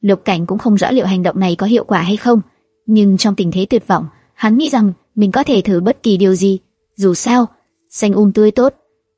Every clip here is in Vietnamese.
Lục Cảnh cũng không rõ liệu hành động này có hiệu quả hay không, nhưng trong tình thế tuyệt vọng, hắn nghĩ rằng mình có thể thử bất kỳ điều gì. Dù sao, xanh um tươi tốt,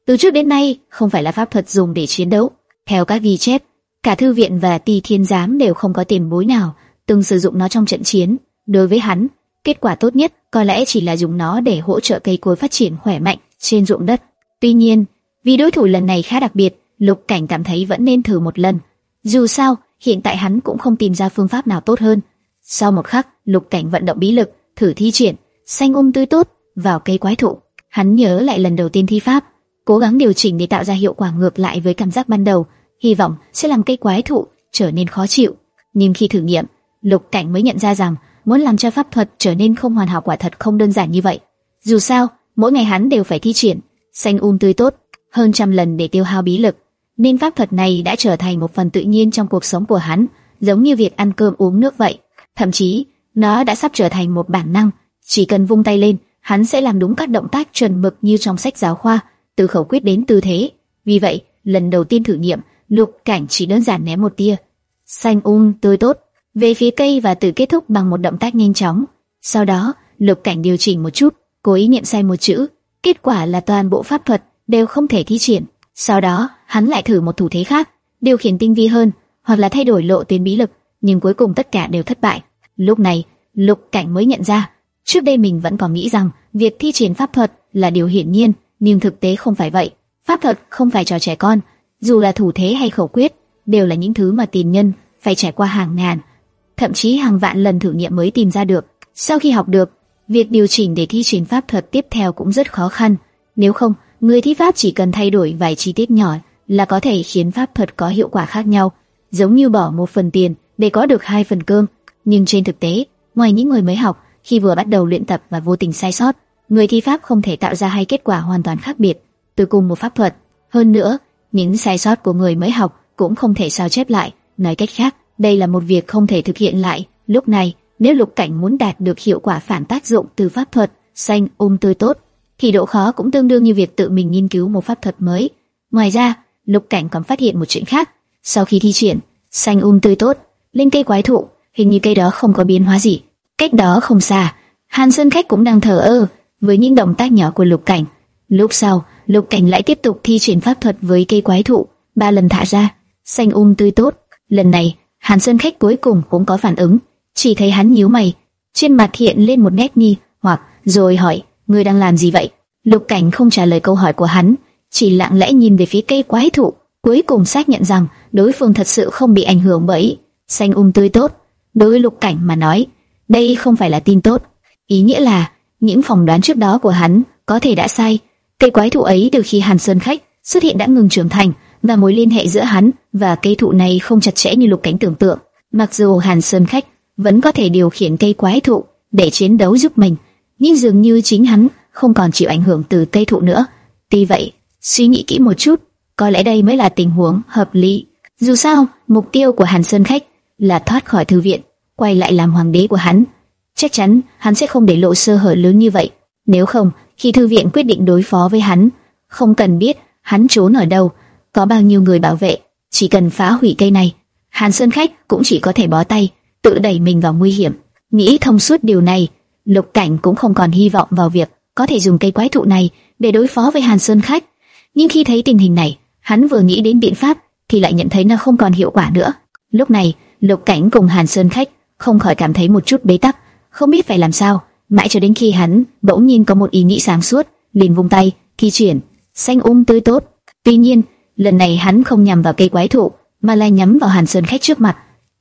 từ trước đến nay không phải là pháp thuật dùng để chiến đấu. Theo các ghi chép, cả thư viện và ti thiên giám đều không có tiền bối nào từng sử dụng nó trong trận chiến. Đối với hắn, kết quả tốt nhất có lẽ chỉ là dùng nó để hỗ trợ cây cối phát triển khỏe mạnh trên ruộng đất. Tuy nhiên, vì đối thủ lần này khá đặc biệt, Lục Cảnh cảm thấy vẫn nên thử một lần. Dù sao, hiện tại hắn cũng không tìm ra phương pháp nào tốt hơn. Sau một khắc, Lục Cảnh vận động bí lực, thử thi triển xanh um tươi tốt vào cây quái thụ. Hắn nhớ lại lần đầu tiên thi pháp, cố gắng điều chỉnh để tạo ra hiệu quả ngược lại với cảm giác ban đầu, hy vọng sẽ làm cây quái thụ trở nên khó chịu. Nhưng khi thử nghiệm, Lục Cảnh mới nhận ra rằng muốn làm cho pháp thuật trở nên không hoàn hảo quả thật không đơn giản như vậy. Dù sao, mỗi ngày hắn đều phải thi triển xanh um tươi tốt hơn trăm lần để tiêu hao bí lực, nên pháp thuật này đã trở thành một phần tự nhiên trong cuộc sống của hắn, giống như việc ăn cơm uống nước vậy. Thậm chí, nó đã sắp trở thành một bản năng, chỉ cần vung tay lên, hắn sẽ làm đúng các động tác chuẩn mực như trong sách giáo khoa, từ khẩu quyết đến tư thế. Vì vậy, lần đầu tiên thử nghiệm, Lục Cảnh chỉ đơn giản ném một tia xanh um tươi tốt về phía cây và tự kết thúc bằng một động tác nhanh chóng. Sau đó, Lục Cảnh điều chỉnh một chút, cố ý niệm sai một chữ, kết quả là toàn bộ pháp thuật đều không thể thi triển. Sau đó, hắn lại thử một thủ thế khác, điều khiển tinh vi hơn, hoặc là thay đổi lộ tuyến bí lực, nhưng cuối cùng tất cả đều thất bại. Lúc này, Lục Cảnh mới nhận ra, trước đây mình vẫn còn nghĩ rằng việc thi triển pháp thuật là điều hiển nhiên, nhưng thực tế không phải vậy. Pháp thuật không phải trò trẻ con, dù là thủ thế hay khẩu quyết, đều là những thứ mà tiền nhân phải trải qua hàng ngàn, thậm chí hàng vạn lần thử nghiệm mới tìm ra được. Sau khi học được, việc điều chỉnh để thi triển pháp thuật tiếp theo cũng rất khó khăn. Nếu không, người thi pháp chỉ cần thay đổi vài chi tiết nhỏ là có thể khiến pháp thuật có hiệu quả khác nhau, giống như bỏ một phần tiền để có được hai phần cơm. Nhưng trên thực tế, ngoài những người mới học, khi vừa bắt đầu luyện tập và vô tình sai sót, người thi pháp không thể tạo ra hai kết quả hoàn toàn khác biệt từ cùng một pháp thuật. Hơn nữa, những sai sót của người mới học cũng không thể sao chép lại. Nói cách khác, đây là một việc không thể thực hiện lại. Lúc này, nếu lục cảnh muốn đạt được hiệu quả phản tác dụng từ pháp thuật xanh ôm tươi tốt, thì độ khó cũng tương đương như việc tự mình nghiên cứu một pháp thuật mới. Ngoài ra, lục cảnh còn phát hiện một chuyện khác. Sau khi thi triển xanh um tươi tốt lên cây quái thụ, hình như cây đó không có biến hóa gì. Cách đó không xa, Hàn Sơn Khách cũng đang thở ơ với những động tác nhỏ của lục cảnh. Lúc sau, lục cảnh lại tiếp tục thi triển pháp thuật với cây quái thụ, ba lần thả ra, xanh um tươi tốt. Lần này, Hàn Sơn Khách cuối cùng cũng có phản ứng, chỉ thấy hắn nhíu mày, trên mặt hiện lên một nét nghi hoặc, rồi hỏi, ngươi đang làm gì vậy? Lục Cảnh không trả lời câu hỏi của hắn, chỉ lặng lẽ nhìn về phía cây quái thụ, cuối cùng xác nhận rằng đối phương thật sự không bị ảnh hưởng bởi xanh um tươi tốt. Đối với Lục Cảnh mà nói, đây không phải là tin tốt, ý nghĩa là những phỏng đoán trước đó của hắn có thể đã sai. Cây quái thụ ấy từ khi Hàn Sơn Khách xuất hiện đã ngừng trưởng thành, và mối liên hệ giữa hắn và cây thụ này không chặt chẽ như Lục Cảnh tưởng tượng. Mặc dù Hàn Sơn Khách vẫn có thể điều khiển cây quái thụ để chiến đấu giúp mình, nhưng dường như chính hắn không còn chịu ảnh hưởng từ cây thụ nữa. Tuy vậy, suy nghĩ kỹ một chút, có lẽ đây mới là tình huống hợp lý. Dù sao, mục tiêu của Hàn Sơn Khách là thoát khỏi thư viện, quay lại làm hoàng đế của hắn. Chắc chắn hắn sẽ không để lộ sơ hở lớn như vậy. Nếu không, khi thư viện quyết định đối phó với hắn, không cần biết hắn trốn ở đâu, có bao nhiêu người bảo vệ, chỉ cần phá hủy cây này, Hàn Sơn Khách cũng chỉ có thể bó tay, tự đẩy mình vào nguy hiểm. Nghĩ thông suốt điều này, Lục Cảnh cũng không còn hy vọng vào việc có thể dùng cây quái thụ này để đối phó với Hàn Sơn Khách. Nhưng khi thấy tình hình này, hắn vừa nghĩ đến biện pháp thì lại nhận thấy nó không còn hiệu quả nữa. Lúc này, Lục Cảnh cùng Hàn Sơn Khách không khỏi cảm thấy một chút bế tắc, không biết phải làm sao. Mãi cho đến khi hắn bỗng nhiên có một ý nghĩ sáng suốt, liền vung tay, thi chuyển, xanh um tươi tốt. Tuy nhiên, lần này hắn không nhắm vào cây quái thụ, mà lại nhắm vào Hàn Sơn Khách trước mặt.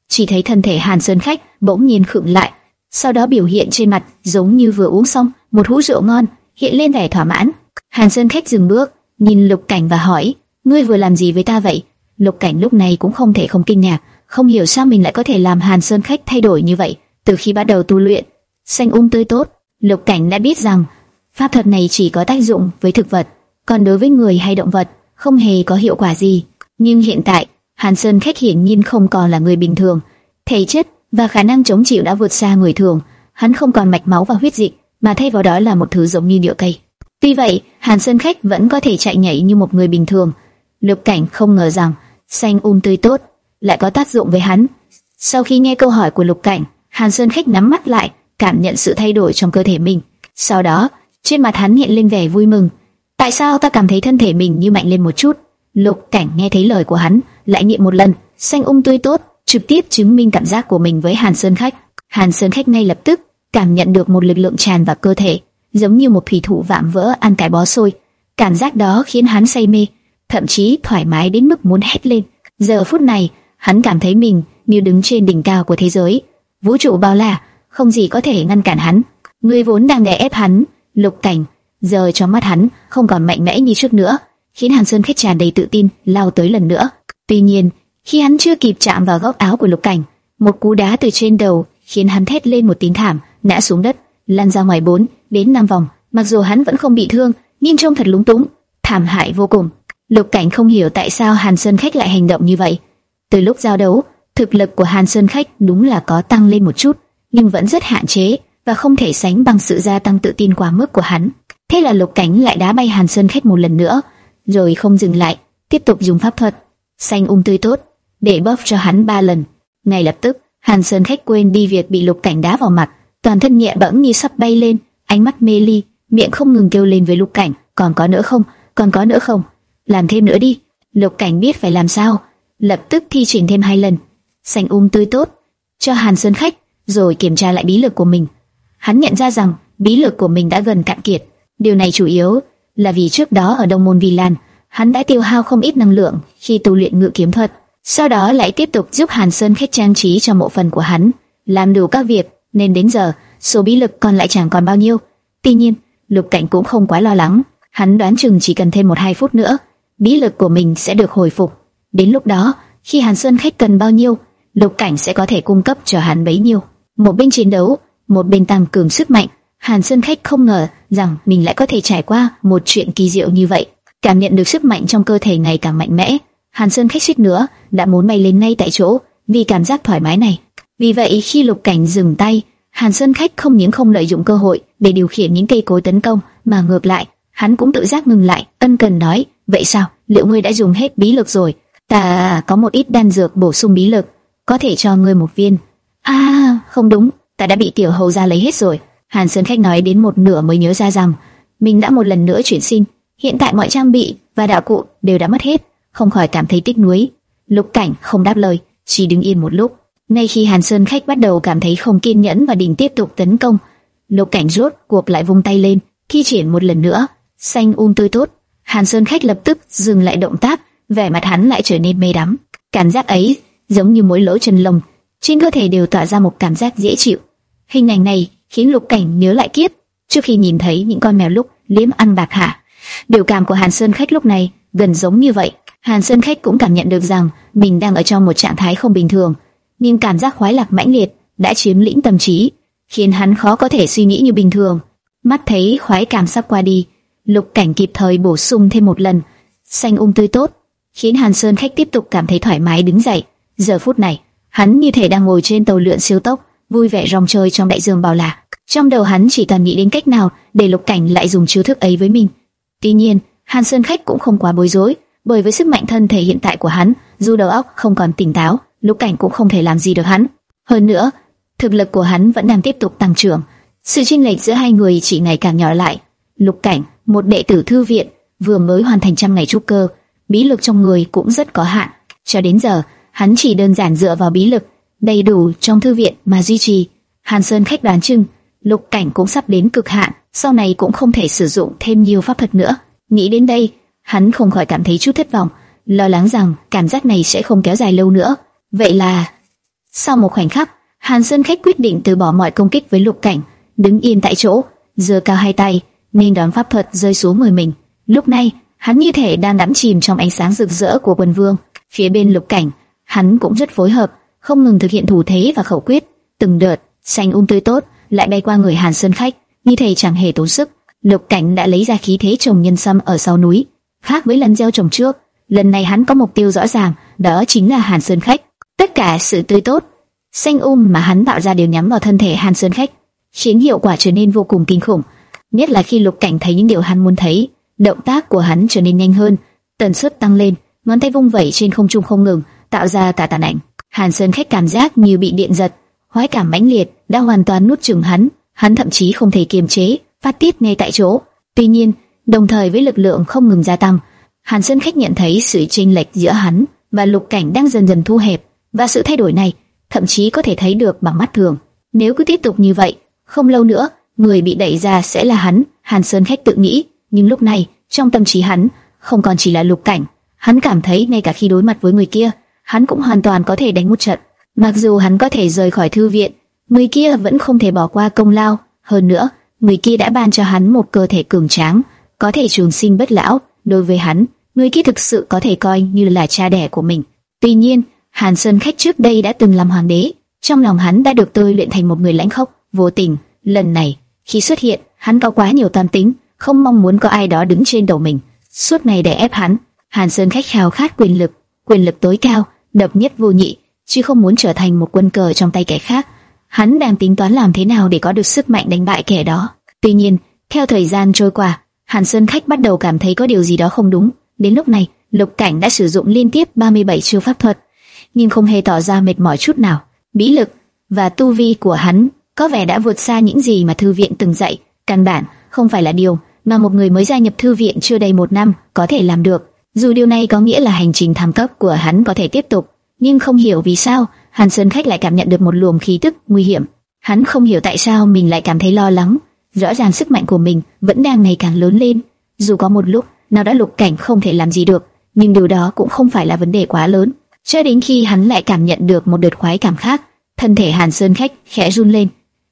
Chỉ thấy thân thể Hàn Sơn Khách bỗng nhiên khựng lại, sau đó biểu hiện trên mặt giống như vừa uống xong một hũ rượu ngon, hiện lên vẻ thỏa mãn. Hàn Sơn Khách dừng bước, nhìn Lục Cảnh và hỏi: "Ngươi vừa làm gì với ta vậy?" Lục Cảnh lúc này cũng không thể không kinh ngạc, không hiểu sao mình lại có thể làm Hàn Sơn Khách thay đổi như vậy. Từ khi bắt đầu tu luyện, xanh um tươi tốt, Lục Cảnh đã biết rằng pháp thuật này chỉ có tác dụng với thực vật, còn đối với người hay động vật không hề có hiệu quả gì. Nhưng hiện tại, Hàn Sơn Khách hiển nhiên không còn là người bình thường, thể chất và khả năng chống chịu đã vượt xa người thường. Hắn không còn mạch máu và huyết dịch, mà thay vào đó là một thứ giống như nhựa cây. Tuy vậy, Hàn Sơn Khách vẫn có thể chạy nhảy như một người bình thường. Lục Cảnh không ngờ rằng xanh um tươi tốt lại có tác dụng với hắn. Sau khi nghe câu hỏi của Lục Cảnh, Hàn Sơn Khách nắm mắt lại, cảm nhận sự thay đổi trong cơ thể mình. Sau đó, trên mặt hắn hiện lên vẻ vui mừng. Tại sao ta cảm thấy thân thể mình như mạnh lên một chút? Lục Cảnh nghe thấy lời của hắn, lại nghiệm một lần, xanh um tươi tốt, trực tiếp chứng minh cảm giác của mình với Hàn Sơn Khách. Hàn Sơn Khách ngay lập tức cảm nhận được một lực lượng tràn vào cơ thể, giống như một thủy thủ vạm vỡ ăn cái bó xôi. Cảm giác đó khiến hắn say mê, thậm chí thoải mái đến mức muốn hét lên. Giờ phút này, hắn cảm thấy mình như đứng trên đỉnh cao của thế giới, vũ trụ bao la, không gì có thể ngăn cản hắn. Người vốn đang đè ép hắn, Lục Cảnh, giờ trong mắt hắn không còn mạnh mẽ như trước nữa, khiến Hàn Sơn Khách tràn đầy tự tin lao tới lần nữa. Tuy nhiên, khi hắn chưa kịp chạm vào góc áo của Lục Cảnh, một cú đá từ trên đầu khiến hắn thét lên một tiếng thảm, ngã xuống đất, lăn ra ngoài bốn đến năm vòng. Mặc dù hắn vẫn không bị thương, nhưng trông thật lúng túng, thảm hại vô cùng. Lục Cảnh không hiểu tại sao Hàn Sơn Khách lại hành động như vậy. Từ lúc giao đấu, thực lực của Hàn Sơn Khách đúng là có tăng lên một chút, nhưng vẫn rất hạn chế và không thể sánh bằng sự gia tăng tự tin quá mức của hắn. Thế là Lục Cảnh lại đá bay Hàn Sơn Khách một lần nữa, rồi không dừng lại, tiếp tục dùng pháp thuật xanh um tươi tốt để buff cho hắn ba lần. Ngay lập tức, Hàn Sơn Khách quên đi việc bị Lục Cảnh đá vào mặt, toàn thân nhẹ bẫng như sắp bay lên, ánh mắt mê ly, miệng không ngừng kêu lên với Lục Cảnh, còn có nữa không, còn có nữa không, làm thêm nữa đi. Lục Cảnh biết phải làm sao, lập tức thi triển thêm hai lần, xanh um tươi tốt cho Hàn Sơn Khách, rồi kiểm tra lại bí lực của mình. Hắn nhận ra rằng bí lực của mình đã gần cạn kiệt. Điều này chủ yếu là vì trước đó ở Đông Môn Vi Lan, hắn đã tiêu hao không ít năng lượng khi tu luyện ngự kiếm thuật, sau đó lại tiếp tục giúp Hàn Sơn Khách trang trí cho mộ phần của hắn, làm đủ các việc, nên đến giờ số bí lực còn lại chẳng còn bao nhiêu. Tuy nhiên, Lục Cảnh cũng không quá lo lắng, hắn đoán chừng chỉ cần thêm một hai phút nữa, bí lực của mình sẽ được hồi phục. Đến lúc đó, khi Hàn Sơn Khách cần bao nhiêu, Lục Cảnh sẽ có thể cung cấp cho hắn bấy nhiêu. Một bên chiến đấu, một bên tăng cường sức mạnh. Hàn Sơn Khách không ngờ rằng mình lại có thể trải qua một chuyện kỳ diệu như vậy, cảm nhận được sức mạnh trong cơ thể ngày càng mạnh mẽ. Hàn Sơn Khách suýt nữa đã muốn bay lên ngay tại chỗ vì cảm giác thoải mái này. Vì vậy khi Lục Cảnh dừng tay, Hàn Sơn Khách không những không lợi dụng cơ hội để điều khiển những cây cối tấn công, mà ngược lại, hắn cũng tự giác ngừng lại, ân cần nói: "Vậy sao? Liệu ngươi đã dùng hết bí lực rồi? Ta có một ít đan dược bổ sung bí lực, có thể cho ngươi một viên." "À, không đúng, ta đã bị tiểu hầu gia lấy hết rồi." Hàn Sơn Khách nói đến một nửa mới nhớ ra rằng mình đã một lần nữa chuyển sinh, hiện tại mọi trang bị và đạo cụ đều đã mất hết, không khỏi cảm thấy tiếc nuối. Lục Cảnh không đáp lời, chỉ đứng yên một lúc. Ngay khi Hàn Sơn Khách bắt đầu cảm thấy không kiên nhẫn và định tiếp tục tấn công, Lục Cảnh rốt cuộc lại vung tay lên, khi triển một lần nữa, xanh um tươi tốt. Hàn Sơn Khách lập tức dừng lại động tác, vẻ mặt hắn lại trở nên mê đắm. Cảm giác ấy giống như mỗi lỗ chân lông, trên cơ thể đều tỏa ra một cảm giác dễ chịu. Hình ảnh này khiến Lục Cảnh nhớ lại kiếp trước khi nhìn thấy những con mèo lúc liếm ăn bạc hạ. Biểu cảm của Hàn Sơn Khách lúc này gần giống như vậy. Hàn Sơn Khách cũng cảm nhận được rằng mình đang ở trong một trạng thái không bình thường, nhưng cảm giác khoái lạc mãnh liệt đã chiếm lĩnh tâm trí, khiến hắn khó có thể suy nghĩ như bình thường. Mắt thấy khoái cảm sắp qua đi, Lục Cảnh kịp thời bổ sung thêm một lần, xanh um tươi tốt, khiến Hàn Sơn Khách tiếp tục cảm thấy thoải mái đứng dậy. Giờ phút này, hắn như thể đang ngồi trên tàu lượn siêu tốc, vui vẻ rong chơi trong đại dương bao la. Trong đầu hắn chỉ toàn nghĩ đến cách nào để Lục Cảnh lại dùng chiêu thức ấy với mình. Tuy nhiên, Hàn Sơn Khách cũng không quá bối rối, bởi với sức mạnh thân thể hiện tại của hắn, dù đầu óc không còn tỉnh táo, Lục Cảnh cũng không thể làm gì được hắn. Hơn nữa, thực lực của hắn vẫn đang tiếp tục tăng trưởng, sự chênh lệch giữa hai người chỉ ngày càng nhỏ lại. Lục Cảnh, một đệ tử thư viện, vừa mới hoàn thành trăm ngày trúc cơ, bí lực trong người cũng rất có hạn. Cho đến giờ, hắn chỉ đơn giản dựa vào bí lực đầy đủ trong thư viện mà duy trì. Hàn Sơn khách đoán chừng, Lục Cảnh cũng sắp đến cực hạn, sau này cũng không thể sử dụng thêm nhiều pháp thuật nữa. Nghĩ đến đây, hắn không khỏi cảm thấy chút thất vọng, lo lắng rằng cảm giác này sẽ không kéo dài lâu nữa. Vậy là, sau một khoảnh khắc, Hàn Sơn khách quyết định từ bỏ mọi công kích với Lục Cảnh, đứng yên tại chỗ, giơ cao hai tay, nên đón pháp thuật rơi xuống người mình. Lúc này, hắn như thể đang đắm chìm trong ánh sáng rực rỡ của quần vương. Phía bên Lục Cảnh, hắn cũng rất phối hợp, không ngừng thực hiện thủ thế và khẩu quyết, từng đợt xanh um tươi tốt lại bay qua người Hàn Sơn khách, như thể chẳng hề tốn sức. Lục Cảnh đã lấy ra khí thế trồng nhân sâm ở sau núi, khác với lần gieo trồng trước, lần này hắn có mục tiêu rõ ràng, đó chính là Hàn Sơn khách. Tất cả sự tươi tốt, xanh um mà hắn tạo ra đều nhắm vào thân thể Hàn Sơn khách, khiến hiệu quả trở nên vô cùng kinh khủng. Nhất là khi Lục Cảnh thấy những điều hắn muốn thấy, động tác của hắn trở nên nhanh hơn, tần suất tăng lên, ngón tay vung vẩy trên không trung không ngừng, tạo ra tà tàn ảnh. Hàn Sơn khách cảm giác như bị điện giật, khoái cảm mãnh liệt đã hoàn toàn nuốt chửng hắn, hắn thậm chí không thể kiềm chế, phát tiết ngay tại chỗ. Tuy nhiên, đồng thời với lực lượng không ngừng gia tăng, Hàn Sơn khách nhận thấy sự chênh lệch giữa hắn và Lục Cảnh đang dần dần thu hẹp, và sự thay đổi này thậm chí có thể thấy được bằng mắt thường. Nếu cứ tiếp tục như vậy, không lâu nữa, người bị đẩy ra sẽ là hắn, Hàn Sơn khách tự nghĩ, nhưng lúc này, trong tâm trí hắn, không còn chỉ là Lục Cảnh, hắn cảm thấy ngay cả khi đối mặt với người kia, hắn cũng hoàn toàn có thể đánh một trận. Mặc dù hắn có thể rời khỏi thư viện, người kia vẫn không thể bỏ qua công lao. Hơn nữa, người kia đã ban cho hắn một cơ thể cường tráng, có thể trường sinh bất lão. Đối với hắn, người kia thực sự có thể coi như là cha đẻ của mình. Tuy nhiên, Hàn Sơn khách trước đây đã từng làm hoàng đế, trong lòng hắn đã được tôi luyện thành một người lãnh khốc, vô tình. Lần này, khi xuất hiện, hắn có quá nhiều tam tính, không mong muốn có ai đó đứng trên đầu mình, suốt ngày để ép hắn. Hàn Sơn khách khao khát quyền lực, quyền lực tối cao, độc nhất vô nhị, chứ không muốn trở thành một quân cờ trong tay kẻ khác. Hắn đang tính toán làm thế nào để có được sức mạnh đánh bại kẻ đó. Tuy nhiên, theo thời gian trôi qua, Hàn Sơn khách bắt đầu cảm thấy có điều gì đó không đúng. Đến lúc này, Lục Cảnh đã sử dụng liên tiếp 37 chiêu pháp thuật, nhưng không hề tỏ ra mệt mỏi chút nào. Bí lực và tu vi của hắn có vẻ đã vượt xa những gì mà thư viện từng dạy. Căn bản không phải là điều mà một người mới gia nhập thư viện chưa đầy một năm có thể làm được. Dù điều này có nghĩa là hành trình thăng cấp của hắn có thể tiếp tục, nhưng không hiểu vì sao Hàn Sơn Khách lại cảm nhận được một luồng khí tức nguy hiểm. Hắn không hiểu tại sao mình lại cảm thấy lo lắng. Rõ ràng sức mạnh của mình vẫn đang ngày càng lớn lên. Dù có một lúc nào đã lục cảnh không thể làm gì được, nhưng điều đó cũng không phải là vấn đề quá lớn. Cho đến khi hắn lại cảm nhận được một đợt khoái cảm khác, thân thể Hàn Sơn Khách khẽ run lên.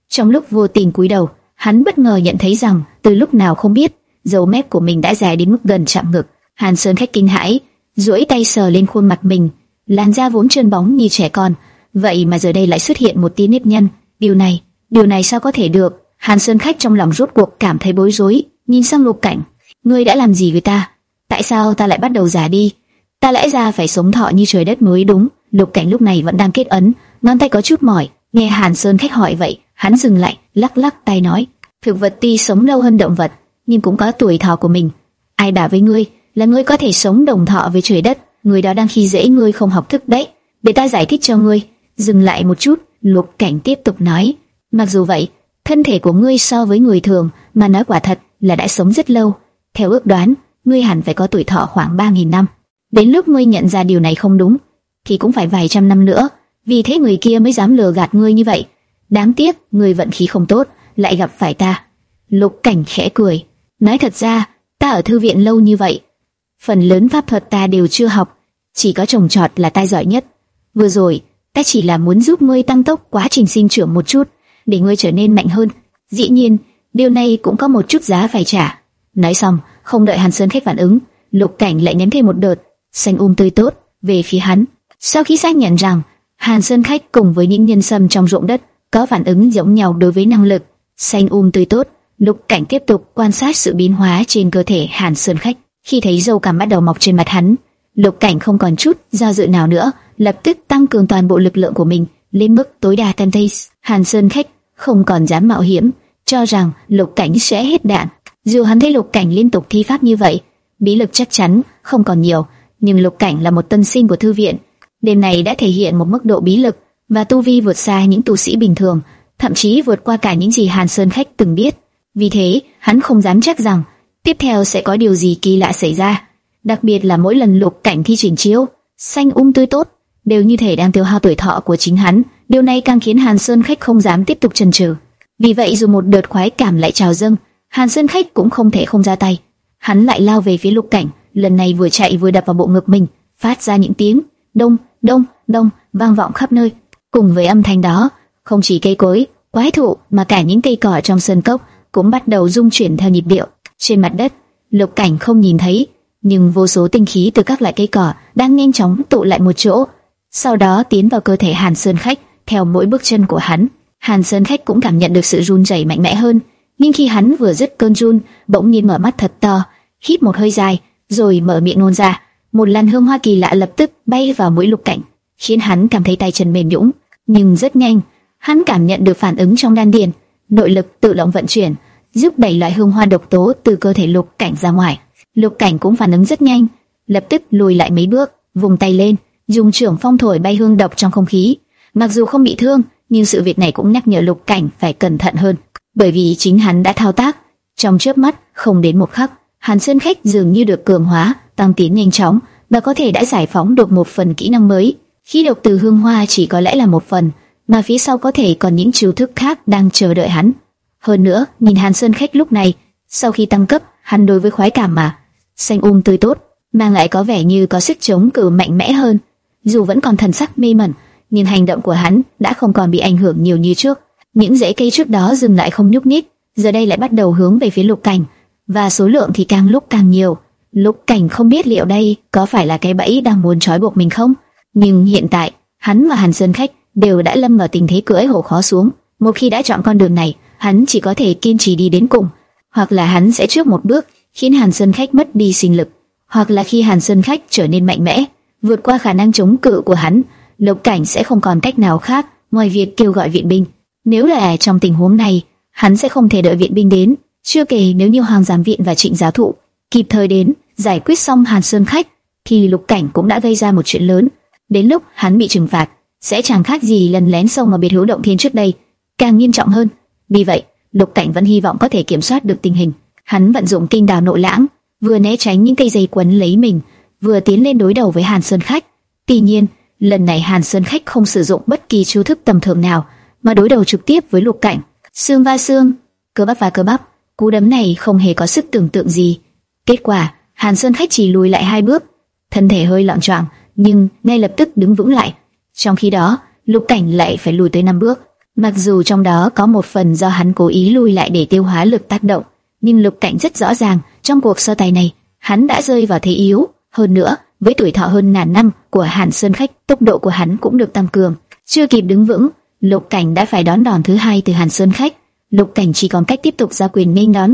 Trong lúc vô tình cúi đầu, hắn bất ngờ nhận thấy rằng từ lúc nào không biết, dấu mép của mình đã dài đến mức gần chạm ngực. Hàn Sơn khách kinh hãi, duỗi tay sờ lên khuôn mặt mình, làn da vốn trơn bóng như trẻ con, vậy mà giờ đây lại xuất hiện một tí nếp nhăn. Điều này, điều này sao có thể được? Hàn Sơn khách trong lòng rốt cuộc cảm thấy bối rối, nhìn sang Lục Cảnh, ngươi đã làm gì với ta? Tại sao ta lại bắt đầu già đi? Ta lẽ ra phải sống thọ như trời đất mới đúng. Lục Cảnh lúc này vẫn đang kết ấn, ngón tay có chút mỏi. Nghe Hàn Sơn khách hỏi vậy, hắn dừng lại, lắc lắc tay nói: thực vật tuy sống lâu hơn động vật, nhưng cũng có tuổi thọ của mình. Ai bảo với ngươi? là ngươi có thể sống đồng thọ với trời đất, người đó đang khi dễ ngươi không học thức đấy. Để ta giải thích cho ngươi. Dừng lại một chút, Lục Cảnh tiếp tục nói, mặc dù vậy, thân thể của ngươi so với người thường mà nói quả thật là đã sống rất lâu. Theo ước đoán, ngươi hẳn phải có tuổi thọ khoảng 3.000 năm. Đến lúc ngươi nhận ra điều này không đúng, thì cũng phải vài trăm năm nữa. Vì thế người kia mới dám lừa gạt ngươi như vậy. Đáng tiếc, ngươi vận khí không tốt, lại gặp phải ta. Lục Cảnh khẽ cười, nói thật ra, ta ở thư viện lâu như vậy, phần lớn pháp thuật ta đều chưa học, chỉ có trồng trọt là ta giỏi nhất. Vừa rồi, ta chỉ là muốn giúp ngươi tăng tốc quá trình sinh trưởng một chút, để ngươi trở nên mạnh hơn. Dĩ nhiên, điều này cũng có một chút giá phải trả. Nói xong, không đợi Hàn Sơn khách phản ứng, Lục Cảnh lại ném thêm một đợt xanh um tươi tốt về phía hắn. Sau khi xác nhận rằng Hàn Sơn khách cùng với những nhân sâm trong ruộng đất có phản ứng giống nhau đối với năng lực xanh um tươi tốt, Lục Cảnh tiếp tục quan sát sự biến hóa trên cơ thể Hàn Sơn khách. Khi thấy râu cằm bắt đầu mọc trên mặt hắn, Lục Cảnh không còn chút do dự nào nữa, lập tức tăng cường toàn bộ lực lượng của mình lên mức tối đa ten Hàn Sơn khách không còn dám mạo hiểm, cho rằng Lục Cảnh sẽ hết đạn. Dù hắn thấy Lục Cảnh liên tục thi pháp như vậy, bí lực chắc chắn không còn nhiều, nhưng Lục Cảnh là một tân sinh của thư viện, đêm này đã thể hiện một mức độ bí lực và tu vi vượt xa những tu sĩ bình thường, thậm chí vượt qua cả những gì Hàn Sơn khách từng biết. Vì thế, hắn không dám chắc rằng tiếp theo sẽ có điều gì kỳ lạ xảy ra. Đặc biệt là mỗi lần lục cảnh thi triển chiếu, xanh um tươi tốt, đều như thể đang tiêu hao tuổi thọ của chính hắn. Điều này càng khiến Hàn Sơn khách không dám tiếp tục chần chừ. Vì vậy dù một đợt khoái cảm lại trào dâng, Hàn Sơn khách cũng không thể không ra tay. Hắn lại lao về phía lục cảnh, lần này vừa chạy vừa đập vào bộ ngực mình, phát ra những tiếng đông, đông, đông vang vọng khắp nơi. Cùng với âm thanh đó, không chỉ cây cối, quái thụ mà cả những cây cỏ trong sơn cốc cũng bắt đầu rung chuyển theo nhịp điệu. Trên mặt đất, Lục Cảnh không nhìn thấy, nhưng vô số tinh khí từ các loại cây cỏ đang nhanh chóng tụ lại một chỗ, sau đó tiến vào cơ thể Hàn Sơn Khách theo mỗi bước chân của hắn. Hàn Sơn Khách cũng cảm nhận được sự run rẩy mạnh mẽ hơn, nhưng khi hắn vừa dứt cơn run, bỗng nhiên mở mắt thật to, hít một hơi dài, rồi mở miệng nôn ra. Một làn hương hoa kỳ lạ lập tức bay vào mũi Lục Cảnh, khiến hắn cảm thấy tay chân mềm nhũn. Nhưng rất nhanh, hắn cảm nhận được phản ứng trong đan điền, nội lực tự động vận chuyển, giúp đẩy loại hương hoa độc tố từ cơ thể Lục Cảnh ra ngoài. Lục Cảnh cũng phản ứng rất nhanh, lập tức lùi lại mấy bước, vùng tay lên, dùng trưởng phong thổi bay hương độc trong không khí. Mặc dù không bị thương, nhưng sự việc này cũng nhắc nhở Lục Cảnh phải cẩn thận hơn, bởi vì chính hắn đã thao tác. Trong chớp mắt, không đến một khắc, Hàn Sơn Khách dường như được cường hóa, tăng tiến nhanh chóng và có thể đã giải phóng được một phần kỹ năng mới. Khí độc từ hương hoa chỉ có lẽ là một phần, mà phía sau có thể còn những chiêu thức khác đang chờ đợi hắn. Hơn nữa, nhìn Hàn Sơn Khách lúc này, sau khi tăng cấp, hắn đối với khoái cảm mà xanh um tươi tốt, mang lại có vẻ như có sức chống cự mạnh mẽ hơn. Dù vẫn còn thần sắc mê mẩn, nhưng hành động của hắn đã không còn bị ảnh hưởng nhiều như trước. Những rễ cây trước đó dừng lại không nhúc nhích, giờ đây lại bắt đầu hướng về phía Lục Cảnh, và số lượng thì càng lúc càng nhiều. Lục Cảnh không biết liệu đây có phải là cái bẫy đang muốn trói buộc mình không, nhưng hiện tại hắn và Hàn Sơn Khách đều đã lâm vào tình thế cưỡi hổ khó xuống. Một khi đã chọn con đường này, hắn chỉ có thể kiên trì đi đến cùng, hoặc là hắn sẽ trước một bước khiến Hàn Sơn Khách mất đi sinh lực, hoặc là khi Hàn Sơn Khách trở nên mạnh mẽ, vượt qua khả năng chống cự của hắn, Lục Cảnh sẽ không còn cách nào khác ngoài việc kêu gọi viện binh. Nếu là trong tình huống này, hắn sẽ không thể đợi viện binh đến, chưa kể nếu như Hoàng Giám Viện và Trịnh Giáo Thụ kịp thời đến giải quyết xong Hàn Sơn Khách, thì Lục Cảnh cũng đã gây ra một chuyện lớn. Đến lúc hắn bị trừng phạt, sẽ chẳng khác gì lần lén sâu mà biệt hữu động thiên trước đây, càng nghiêm trọng hơn. Vì vậy, Lục Cảnh vẫn hy vọng có thể kiểm soát được tình hình. Hắn vận dụng kinh đào nội lãng, vừa né tránh những cây dây quấn lấy mình, vừa tiến lên đối đầu với Hàn Sơn Khách. Tuy nhiên, lần này Hàn Sơn Khách không sử dụng bất kỳ chiêu thức tầm thường nào, mà đối đầu trực tiếp với Lục Cảnh, xương va xương, cơ bắp va cơ bắp. Cú đấm này không hề có sức tưởng tượng gì. Kết quả, Hàn Sơn Khách chỉ lùi lại hai bước, thân thể hơi loạn choạng, nhưng ngay lập tức đứng vững lại. Trong khi đó, Lục Cảnh lại phải lùi tới năm bước. Mặc dù trong đó có một phần do hắn cố ý lùi lại để tiêu hóa lực tác động, nhưng Lục Cảnh rất rõ ràng, trong cuộc so tài này, hắn đã rơi vào thế yếu. Hơn nữa, với tuổi thọ hơn ngàn năm của Hàn Sơn Khách, tốc độ của hắn cũng được tăng cường. Chưa kịp đứng vững, Lục Cảnh đã phải đón đòn thứ hai từ Hàn Sơn Khách. Lục Cảnh chỉ còn cách tiếp tục ra quyền nghênh đón.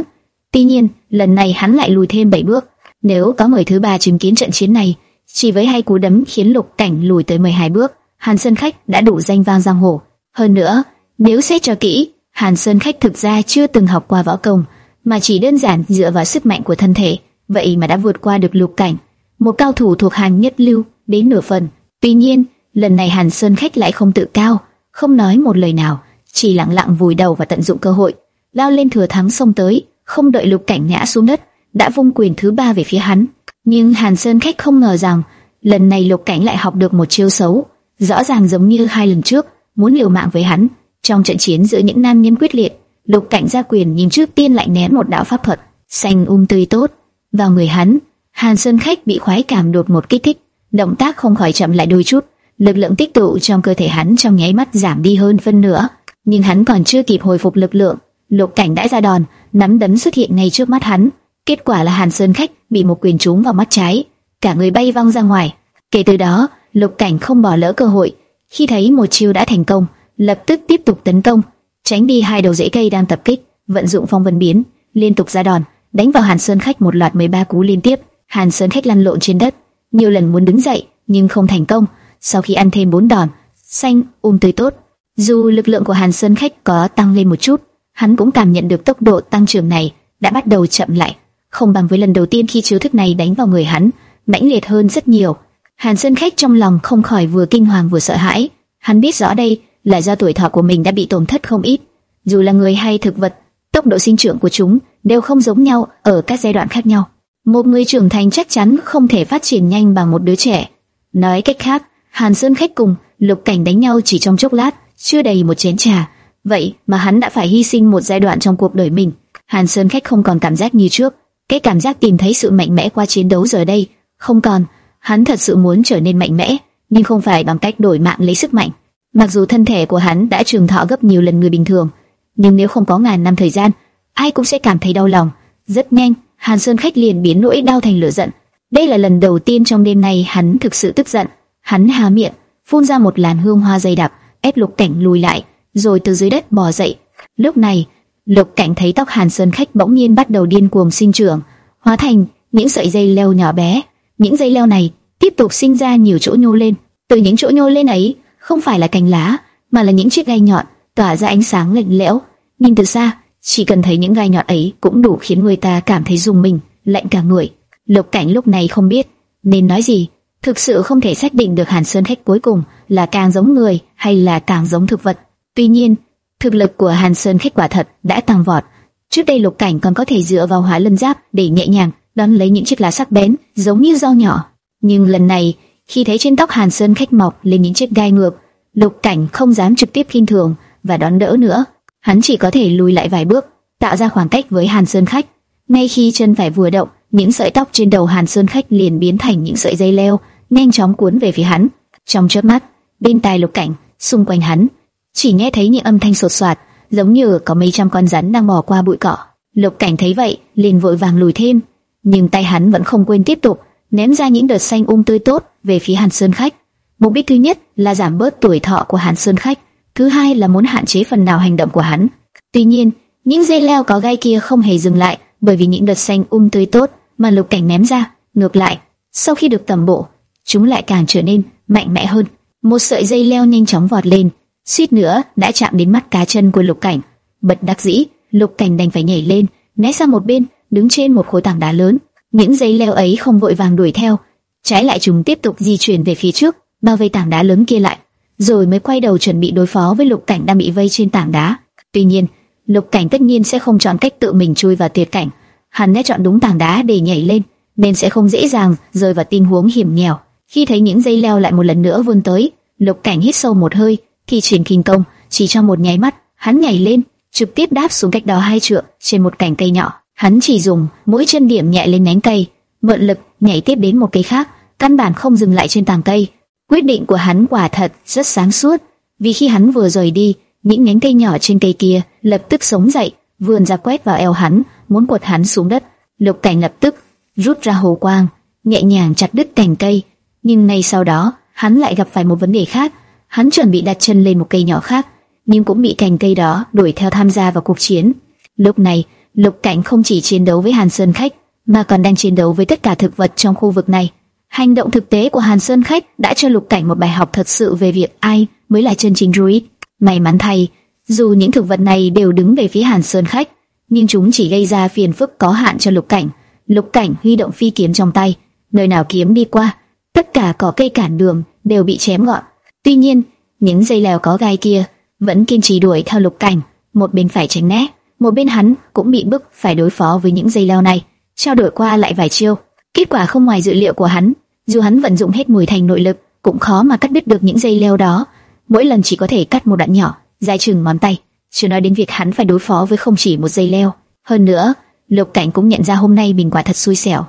Tuy nhiên, lần này hắn lại lùi thêm 7 bước. Nếu có người thứ ba chứng kiến trận chiến này, chỉ với hai cú đấm khiến Lục Cảnh lùi tới 12 bước, Hàn Sơn Khách đã đủ danh vang giang hồ. Hơn nữa, nếu xét cho kỹ, Hàn Sơn Khách thực ra chưa từng học qua võ công, mà chỉ đơn giản dựa vào sức mạnh của thân thể, vậy mà đã vượt qua được Lục Cảnh, một cao thủ thuộc hàng nhất lưu đến nửa phần. Tuy nhiên, lần này Hàn Sơn Khách lại không tự cao, không nói một lời nào, chỉ lặng lặng vùi đầu và tận dụng cơ hội, lao lên thừa thắng xông tới, không đợi Lục Cảnh ngã xuống đất, đã vung quyền thứ ba về phía hắn. Nhưng Hàn Sơn Khách không ngờ rằng, lần này Lục Cảnh lại học được một chiêu xấu, rõ ràng giống như hai lần trước, muốn liều mạng với hắn. Trong trận chiến giữa những nam nhân quyết liệt, Lục Cảnh ra quyền nhìn trước tiên lại ném một đạo pháp thuật xanh um tươi tốt vào người hắn. Hàn Sơn Khách bị khoái cảm đột một kích thích, động tác không khỏi chậm lại đôi chút, lực lượng tích tụ trong cơ thể hắn trong nháy mắt giảm đi hơn phân nửa, nhưng hắn còn chưa kịp hồi phục lực lượng, Lục Cảnh đã ra đòn, nắm đấm xuất hiện ngay trước mắt hắn. Kết quả là Hàn Sơn Khách bị một quyền trúng vào mắt trái, cả người bay văng ra ngoài. Kể từ đó, Lục Cảnh không bỏ lỡ cơ hội, khi thấy một chiêu đã thành công, lập tức tiếp tục tấn công, tránh đi hai đầu rễ cây đang tập kích, vận dụng phong vân biến, liên tục ra đòn, đánh vào Hàn Sơn Khách một loạt 13 cú liên tiếp. Hàn Sơn Khách lăn lộn trên đất, nhiều lần muốn đứng dậy nhưng không thành công. Sau khi ăn thêm bốn đòn, xanh um tươi tốt, dù lực lượng của Hàn Sơn Khách có tăng lên một chút, hắn cũng cảm nhận được tốc độ tăng trưởng này đã bắt đầu chậm lại, không bằng với lần đầu tiên khi chiếu thức này đánh vào người hắn, mãnh liệt hơn rất nhiều. Hàn Sơn Khách trong lòng không khỏi vừa kinh hoàng vừa sợ hãi, hắn biết rõ đây là do tuổi thọ của mình đã bị tổn thất không ít. Dù là người hay thực vật, tốc độ sinh trưởng của chúng đều không giống nhau ở các giai đoạn khác nhau. Một người trưởng thành chắc chắn không thể phát triển nhanh bằng một đứa trẻ. Nói cách khác, Hàn Sơn Khách cùng Lục Cảnh đánh nhau chỉ trong chốc lát, chưa đầy một chén trà. Vậy mà hắn đã phải hy sinh một giai đoạn trong cuộc đời mình. Hàn Sơn Khách không còn cảm giác như trước, cái cảm giác tìm thấy sự mạnh mẽ qua chiến đấu giờ đây không còn. Hắn thật sự muốn trở nên mạnh mẽ, nhưng không phải bằng cách đổi mạng lấy sức mạnh. Mặc dù thân thể của hắn đã trường thọ gấp nhiều lần người bình thường, nhưng nếu không có ngàn năm thời gian, ai cũng sẽ cảm thấy đau lòng. Rất nhanh, Hàn Sơn Khách liền biến nỗi đau thành lửa giận. Đây là lần đầu tiên trong đêm nay hắn thực sự tức giận. Hắn há miệng, phun ra một làn hương hoa dày đặc, ép Lục Cảnh lùi lại, rồi từ dưới đất bò dậy. Lúc này, Lục Cảnh thấy tóc Hàn Sơn Khách bỗng nhiên bắt đầu điên cuồng sinh trưởng, hóa thành những sợi dây leo nhỏ bé. Những dây leo này tiếp tục sinh ra nhiều chỗ nhô lên. Từ những chỗ nhô lên ấy, không phải là cành lá, mà là những chiếc gai nhọn tỏa ra ánh sáng lạnh lẽo. Nhìn từ xa, chỉ cần thấy những gai nhọn ấy cũng đủ khiến người ta cảm thấy rùng mình, lạnh cả người. Lục Cảnh lúc này không biết nên nói gì, thực sự không thể xác định được Hàn Sơn Khách cuối cùng là càng giống người hay là càng giống thực vật. Tuy nhiên, thực lực của Hàn Sơn Khách quả thật đã tăng vọt. Trước đây Lục Cảnh còn có thể dựa vào Hóa Lân Giáp để nhẹ nhàng đón lấy những chiếc lá sắc bén giống như dao nhỏ, nhưng lần này, khi thấy trên tóc Hàn Sơn Khách mọc lên những chiếc gai ngược, Lục Cảnh không dám trực tiếp khinh thường và đón đỡ nữa, hắn chỉ có thể lùi lại vài bước, tạo ra khoảng cách với Hàn Sơn Khách. Ngay khi chân phải vừa động, những sợi tóc trên đầu Hàn Sơn Khách liền biến thành những sợi dây leo, nhanh chóng cuốn về phía hắn. Trong chớp mắt, bên tai Lục Cảnh, xung quanh hắn, chỉ nghe thấy những âm thanh sột soạt, giống như có mấy trăm con rắn đang bò qua bụi cỏ. Lục Cảnh thấy vậy, liền vội vàng lùi thêm, nhưng tay hắn vẫn không quên tiếp tục ném ra những đợt xanh um tươi tốt về phía Hàn Sơn Khách. Mục đích thứ nhất là giảm bớt tuổi thọ của Hàn Sơn Khách, thứ hai là muốn hạn chế phần nào hành động của hắn. Tuy nhiên, những dây leo có gai kia không hề dừng lại, bởi vì những đợt xanh um tươi tốt mà Lục Cảnh ném ra, ngược lại, sau khi được tầm bộ, chúng lại càng trở nên mạnh mẽ hơn. Một sợi dây leo nhanh chóng vọt lên, suýt nữa đã chạm đến mắt cá chân của Lục Cảnh. Bật đắc dĩ, Lục Cảnh đành phải nhảy lên, né sang một bên, đứng trên một khối tảng đá lớn. Những dây leo ấy không vội vàng đuổi theo, trái lại chúng tiếp tục di chuyển về phía trước, bao vây tảng đá lớn kia lại, rồi mới quay đầu chuẩn bị đối phó với Lục Cảnh đang bị vây trên tảng đá. Tuy nhiên, Lục Cảnh tất nhiên sẽ không chọn cách tự mình chui vào tuyệt cảnh, hắn đã chọn đúng tảng đá để nhảy lên, nên sẽ không dễ dàng rơi vào tình huống hiểm nghèo. Khi thấy những dây leo lại một lần nữa vươn tới, Lục Cảnh hít sâu một hơi, thì chuyển kinh công, chỉ trong một nháy mắt, hắn nhảy lên, trực tiếp đáp xuống cách đó hai trượng trên một cành cây nhỏ. Hắn chỉ dùng mỗi chân điểm nhẹ lên nhánh cây, mượn lực nhảy tiếp đến một cây khác, căn bản không dừng lại trên tàng cây. Quyết định của hắn quả thật rất sáng suốt, vì khi hắn vừa rời đi, những nhánh cây nhỏ trên cây kia lập tức sống dậy, vươn ra quét vào eo hắn, muốn quật hắn xuống đất. Lục Cảnh lập tức rút ra hồ quang, nhẹ nhàng chặt đứt cành cây, nhưng ngay sau đó, hắn lại gặp phải một vấn đề khác. Hắn chuẩn bị đặt chân lên một cây nhỏ khác, nhưng cũng bị cành cây đó đuổi theo tham gia vào cuộc chiến. Lúc này, Lục Cảnh không chỉ chiến đấu với Hàn Sơn Khách, mà còn đang chiến đấu với tất cả thực vật trong khu vực này. Hành động thực tế của Hàn Sơn Khách đã cho Lục Cảnh một bài học thật sự về việc ai mới là chân chính druid. May mắn thay, dù những thực vật này đều đứng về phía Hàn Sơn Khách, nhưng chúng chỉ gây ra phiền phức có hạn cho Lục Cảnh. Lục Cảnh huy động phi kiếm trong tay, nơi nào kiếm đi qua, tất cả cỏ cây cản đường đều bị chém gọn. Tuy nhiên, những dây leo có gai kia vẫn kiên trì đuổi theo Lục Cảnh, một bên phải tránh né, một bên hắn cũng bị bức phải đối phó với những dây leo này, trao đổi qua lại vài chiêu. Kết quả không ngoài dự liệu của hắn, dù hắn vận dụng hết mùi thành nội lực, cũng khó mà cắt đứt được những dây leo đó. Mỗi lần chỉ có thể cắt một đoạn nhỏ, dài chừng ngón tay. Chưa nói đến việc hắn phải đối phó với không chỉ một dây leo. Hơn nữa, Lục Cảnh cũng nhận ra hôm nay mình quả thật xui xẻo.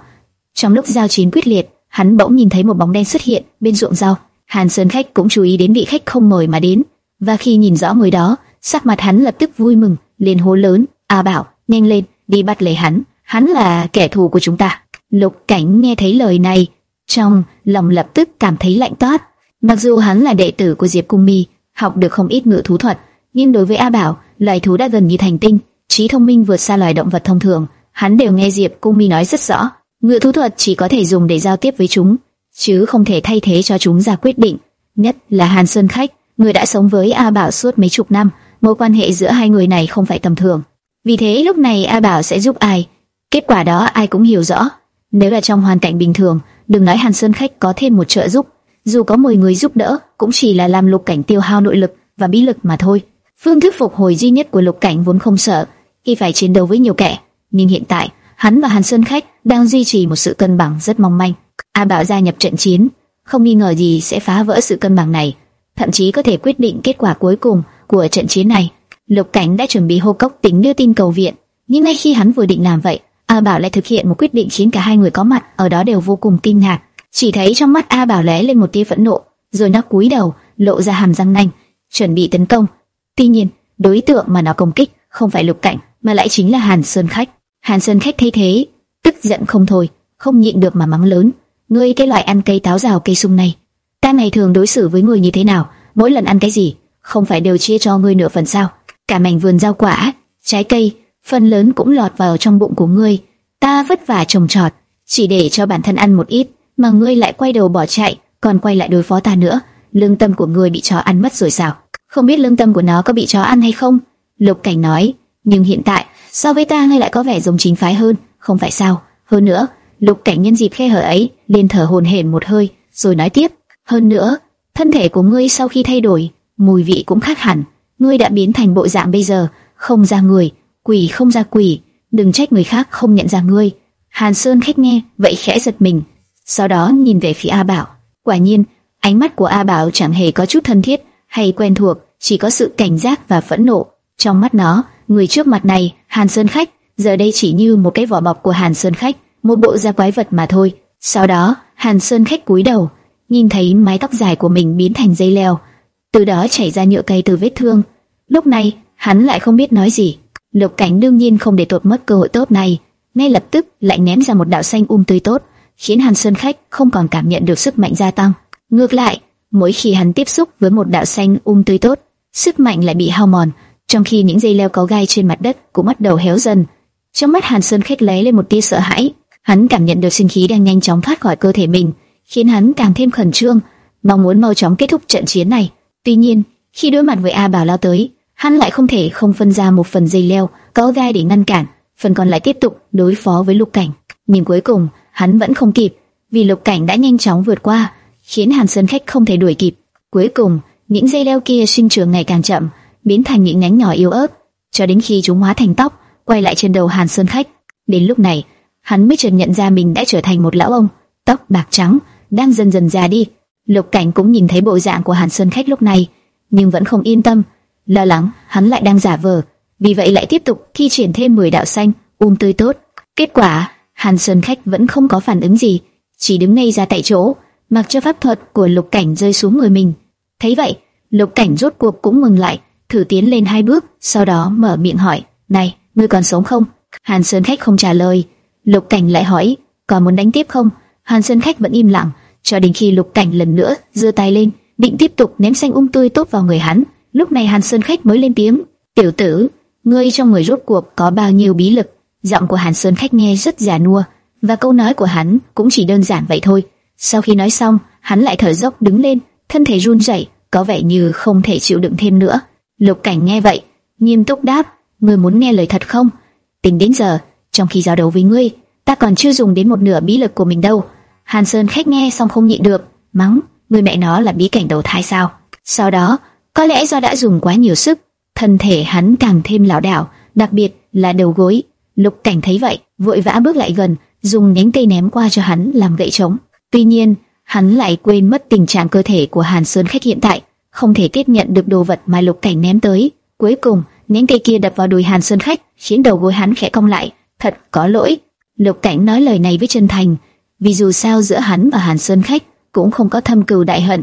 Trong lúc giao chiến quyết liệt, hắn bỗng nhìn thấy một bóng đen xuất hiện bên ruộng rau. Hàn Sơn khách cũng chú ý đến vị khách không mời mà đến, và khi nhìn rõ người đó, sắc mặt hắn lập tức vui mừng, liền hô lớn: "A Bảo, nhanh lên, đi bắt lấy hắn, hắn là kẻ thù của chúng ta." Lục Cảnh nghe thấy lời này, trong lòng lập tức cảm thấy lạnh toát. Mặc dù hắn là đệ tử của Diệp Cung Mi, học được không ít ngự thú thuật, nhưng đối với A Bảo, loài thú đã gần như thành tinh, trí thông minh vượt xa loài động vật thông thường, hắn đều nghe Diệp Cung Mi nói rất rõ. Ngự thú thuật chỉ có thể dùng để giao tiếp với chúng, chứ không thể thay thế cho chúng ra quyết định. Nhất là Hàn Sơn Khách, người đã sống với A Bảo suốt mấy chục năm, mối quan hệ giữa hai người này không phải tầm thường. Vì thế lúc này A Bảo sẽ giúp ai? Kết quả đó ai cũng hiểu rõ. Nếu là trong hoàn cảnh bình thường, đừng nói Hàn Sơn Khách có thêm một trợ giúp, dù có 10 người giúp đỡ, cũng chỉ là làm Lục Cảnh tiêu hao nội lực và bí lực mà thôi. Phương thức phục hồi duy nhất của Lục Cảnh vốn không sợ khi phải chiến đấu với nhiều kẻ, nhưng hiện tại, hắn và Hàn Sơn Khách đang duy trì một sự cân bằng rất mong manh. A Bảo gia nhập trận chiến, không nghi ngờ gì sẽ phá vỡ sự cân bằng này, thậm chí có thể quyết định kết quả cuối cùng của trận chiến này. Lục Cảnh đã chuẩn bị hô cốc tính đưa tin cầu viện, nhưng ngay khi hắn vừa định làm vậy, A Bảo lại thực hiện một quyết định khiến cả hai người có mặt ở đó đều vô cùng kinh ngạc. Chỉ thấy trong mắt A Bảo lóe lên một tia phẫn nộ, rồi nó cúi đầu, lộ ra hàm răng nanh, chuẩn bị tấn công. Tuy nhiên, đối tượng mà nó công kích không phải Lục Cảnh, mà lại chính là Hàn Sơn Khách. Hàn Sơn Khách thấy thế, tức giận không thôi, không nhịn được mà mắng lớn: "Ngươi cái loại ăn cây táo rào cây sung này, ta ngày thường đối xử với người như thế nào? Mỗi lần ăn cái gì, không phải đều chia cho ngươi nửa phần sao? Cả mảnh vườn rau quả, trái cây, phần lớn cũng lọt vào trong bụng của ngươi. Ta vất vả trồng trọt, chỉ để cho bản thân ăn một ít, mà ngươi lại quay đầu bỏ chạy, còn quay lại đối phó ta nữa. Lương tâm của ngươi bị chó ăn mất rồi sao? Không biết lương tâm của nó có bị chó ăn hay không? Lục Cảnh nói, nhưng hiện tại, so với ta ngươi lại có vẻ giống chính phái hơn, không phải sao? Hơn nữa, Lục Cảnh nhân dịp khe hở ấy, liền thở hồn hển một hơi, rồi nói tiếp. Hơn nữa, thân thể của ngươi sau khi thay đổi, mùi vị cũng khác hẳn. Ngươi đã biến thành bộ dạng bây giờ, không ra người, quỷ không ra quỷ. Đừng trách người khác không nhận ra ngươi. Hàn Sơn khách nghe, vậy khẽ giật mình. Sau đó nhìn về phía A Bảo. Quả nhiên, ánh mắt của A Bảo chẳng hề có chút thân thiết hay quen thuộc, chỉ có sự cảnh giác và phẫn nộ. Trong mắt nó, người trước mặt này, Hàn Sơn khách, giờ đây chỉ như một cái vỏ bọc của Hàn Sơn khách, một bộ da quái vật mà thôi. Sau đó, Hàn Sơn khách cúi đầu, nhìn thấy mái tóc dài của mình biến thành dây leo, từ đó chảy ra nhựa cây từ vết thương. Lúc này, hắn lại không biết nói gì. Lục Cảnh đương nhiên không để tuột mất cơ hội tốt này, ngay lập tức lại ném ra một đạo xanh um tươi tốt, khiến Hàn Sơn khách không còn cảm nhận được sức mạnh gia tăng. Ngược lại, mỗi khi hắn tiếp xúc với một đạo xanh um tươi tốt, sức mạnh lại bị hao mòn, trong khi những dây leo có gai trên mặt đất cũng bắt đầu héo dần. Trong mắt Hàn Sơn khách lấy lên một tia sợ hãi, hắn cảm nhận được sinh khí đang nhanh chóng thoát khỏi cơ thể mình, khiến hắn càng thêm khẩn trương, mong muốn mau chóng kết thúc trận chiến này. Tuy nhiên, khi đối mặt với A Bảo lao tới, hắn lại không thể không phân ra một phần dây leo có gai để ngăn cản, phần còn lại tiếp tục đối phó với Lục Cảnh. Nhưng cuối cùng, hắn vẫn không kịp, vì Lục Cảnh đã nhanh chóng vượt qua, khiến Hàn Sơn khách không thể đuổi kịp. Cuối cùng, những dây leo kia sinh trưởng ngày càng chậm, biến thành những nhánh nhỏ yếu ớt, cho đến khi chúng hóa thành tóc, quay lại trên đầu Hàn Sơn khách. Đến lúc này, hắn mới chợt nhận ra mình đã trở thành một lão ông, tóc bạc trắng, đang dần dần già đi. Lục Cảnh cũng nhìn thấy bộ dạng của Hàn Sơn khách lúc này, nhưng vẫn không yên tâm, lo lắng hắn lại đang giả vờ, vì vậy lại tiếp tục thi triển thêm 10 đạo xanh, um tươi tốt. Kết quả, Hàn Sơn khách vẫn không có phản ứng gì, chỉ đứng ngây ra tại chỗ, mặc cho pháp thuật của Lục Cảnh rơi xuống người mình. Thấy vậy, Lục Cảnh rốt cuộc cũng ngừng lại, thử tiến lên hai bước, sau đó mở miệng hỏi: "Này, ngươi còn sống không?" Hàn Sơn khách không trả lời. Lục Cảnh lại hỏi: "Còn muốn đánh tiếp không?" Hàn Sơn khách vẫn im lặng, cho đến khi Lục Cảnh lần nữa giơ tay lên, định tiếp tục ném xanh um tươi tốt vào người hắn. Lúc này Hàn Sơn khách mới lên tiếng: "Tiểu tử, ngươi trong người rốt cuộc có bao nhiêu bí lực?" Giọng của Hàn Sơn khách nghe rất già nua, và câu nói của hắn cũng chỉ đơn giản vậy thôi. Sau khi nói xong, hắn lại thở dốc đứng lên, thân thể run rẩy, có vẻ như không thể chịu đựng thêm nữa. Lục Cảnh nghe vậy, nghiêm túc đáp: "Ngươi muốn nghe lời thật không? Tính đến giờ, trong khi giao đấu với ngươi, ta còn chưa dùng đến một nửa bí lực của mình đâu." Hàn Sơn khách nghe xong không nhịn được, mắng: "Ngươi mẹ nó là bí cảnh đầu thai sao?" Sau đó, có lẽ do đã dùng quá nhiều sức, thân thể hắn càng thêm lảo đảo, đặc biệt là đầu gối. Lục Cảnh thấy vậy, vội vã bước lại gần, dùng nhánh cây ném qua cho hắn làm gậy trống. Tuy nhiên, hắn lại quên mất tình trạng cơ thể của Hàn Sơn khách hiện tại, không thể tiếp nhận được đồ vật mà Lục Cảnh ném tới. Cuối cùng, những cây kia đập vào đùi Hàn Sơn khách, khiến đầu gối hắn khẽ cong lại. Thật có lỗi. Lục Cảnh nói lời này với chân thành, vì dù sao giữa hắn và Hàn Sơn khách cũng không có thâm cừu đại hận.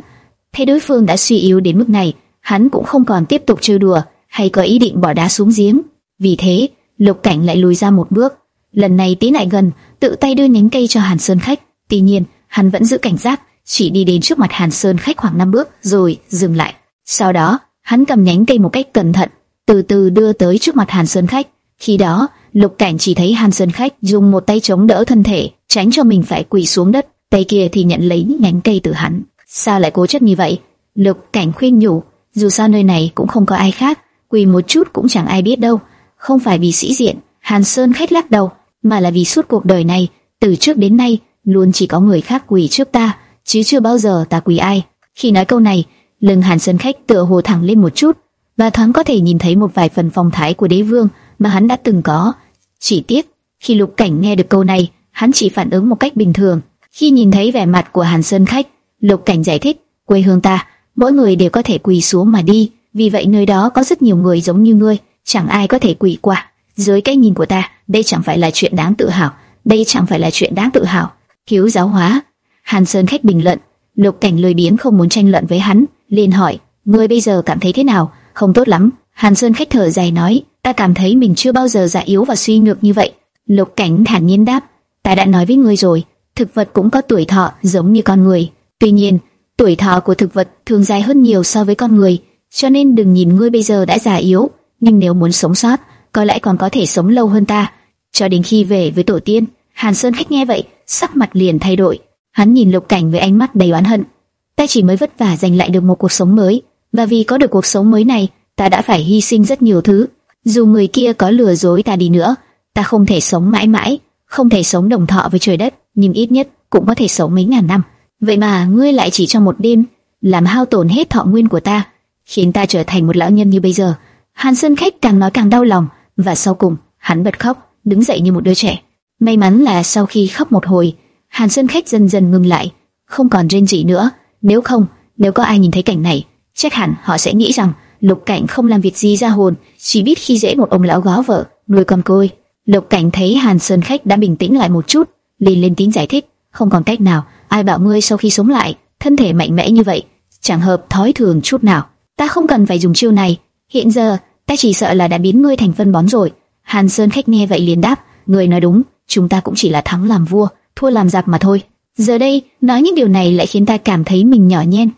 Thấy đối phương đã suy yếu đến mức này, hắn cũng không còn tiếp tục chơi đùa hay có ý định bỏ đá xuống giếng. Vì thế, Lục Cảnh lại lùi ra một bước, lần này tiến lại gần, tự tay đưa nhánh cây cho Hàn Sơn khách. Tuy nhiên, hắn vẫn giữ cảnh giác, chỉ đi đến trước mặt Hàn Sơn khách khoảng 5 bước rồi dừng lại. Sau đó, hắn cầm nhánh cây một cách cẩn thận, từ từ đưa tới trước mặt Hàn Sơn khách. Khi đó, Lục Cảnh chỉ thấy Hàn Sơn khách dùng một tay chống đỡ thân thể, tránh cho mình phải quỳ xuống đất, tay kia thì nhận lấy nhánh cây từ hắn. Sao lại cố chấp như vậy? Lục Cảnh khuyên nhủ, dù sao nơi này cũng không có ai khác, quỳ một chút cũng chẳng ai biết đâu. Không phải vì sĩ diện, Hàn Sơn khách lắc đầu, mà là vì suốt cuộc đời này, từ trước đến nay, luôn chỉ có người khác quỳ trước ta, chứ chưa bao giờ ta quỳ ai. Khi nói câu này, lưng Hàn Sơn khách tựa hồ thẳng lên một chút, và thoáng có thể nhìn thấy một vài phần phong thái của đế vương mà hắn đã từng có. Chỉ tiếc, khi Lục Cảnh nghe được câu này, hắn chỉ phản ứng một cách bình thường. Khi nhìn thấy vẻ mặt của Hàn Sơn khách, Lục Cảnh giải thích, quê hương ta, mỗi người đều có thể quỳ xuống mà đi, vì vậy nơi đó có rất nhiều người giống như ngươi, chẳng ai có thể quỳ qua. Dưới cái nhìn của ta, đây chẳng phải là chuyện đáng tự hào, đây chẳng phải là chuyện đáng tự hào. Cứu giáo hóa, Hàn Sơn khách bình luận, Lục Cảnh lười biếng không muốn tranh luận với hắn, liền hỏi, ngươi bây giờ cảm thấy thế nào? Không tốt lắm. Hàn Sơn khách thở dài nói, ta cảm thấy mình chưa bao giờ già yếu và suy nhược như vậy. Lục Cảnh thản nhiên đáp, ta đã nói với ngươi rồi, thực vật cũng có tuổi thọ giống như con người. Tuy nhiên, tuổi thọ của thực vật thường dài hơn nhiều so với con người, cho nên đừng nhìn ngươi bây giờ đã già yếu, nhưng nếu muốn sống sót, có lẽ còn có thể sống lâu hơn ta. Cho đến khi về với tổ tiên, Hàn Sơn khách nghe vậy, sắc mặt liền thay đổi. Hắn nhìn Lục Cảnh với ánh mắt đầy oán hận. Ta chỉ mới vất vả giành lại được một cuộc sống mới, và vì có được cuộc sống mới này, ta đã phải hy sinh rất nhiều thứ. Dù người kia có lừa dối ta đi nữa, ta không thể sống mãi mãi, không thể sống đồng thọ với trời đất, nhưng ít nhất cũng có thể sống mấy ngàn năm. Vậy mà ngươi lại chỉ trong một đêm làm hao tổn hết thọ nguyên của ta, khiến ta trở thành một lão nhân như bây giờ. Hàn Sơn khách càng nói càng đau lòng, và sau cùng hắn bật khóc, đứng dậy như một đứa trẻ. May mắn là sau khi khóc một hồi, Hàn Sơn khách dần dần ngừng lại, không còn rên rỉ nữa. Nếu không, nếu có ai nhìn thấy cảnh này, chắc hẳn họ sẽ nghĩ rằng Lục Cảnh không làm việc gì ra hồn, chỉ biết khi dễ một ông lão gó vợ, nuôi con côi. Lục Cảnh thấy Hàn Sơn khách đã bình tĩnh lại một chút, liền lên tiếng giải thích, không còn cách nào, ai bảo ngươi sau khi sống lại, thân thể mạnh mẽ như vậy, chẳng hợp thói thường chút nào. Ta không cần phải dùng chiêu này, hiện giờ ta chỉ sợ là đã biến ngươi thành phân bón rồi. Hàn Sơn khách nghe vậy liền đáp, ngươi nói đúng, chúng ta cũng chỉ là thắng làm vua, thua làm giặc mà thôi. Giờ đây, nói những điều này lại khiến ta cảm thấy mình nhỏ nhen.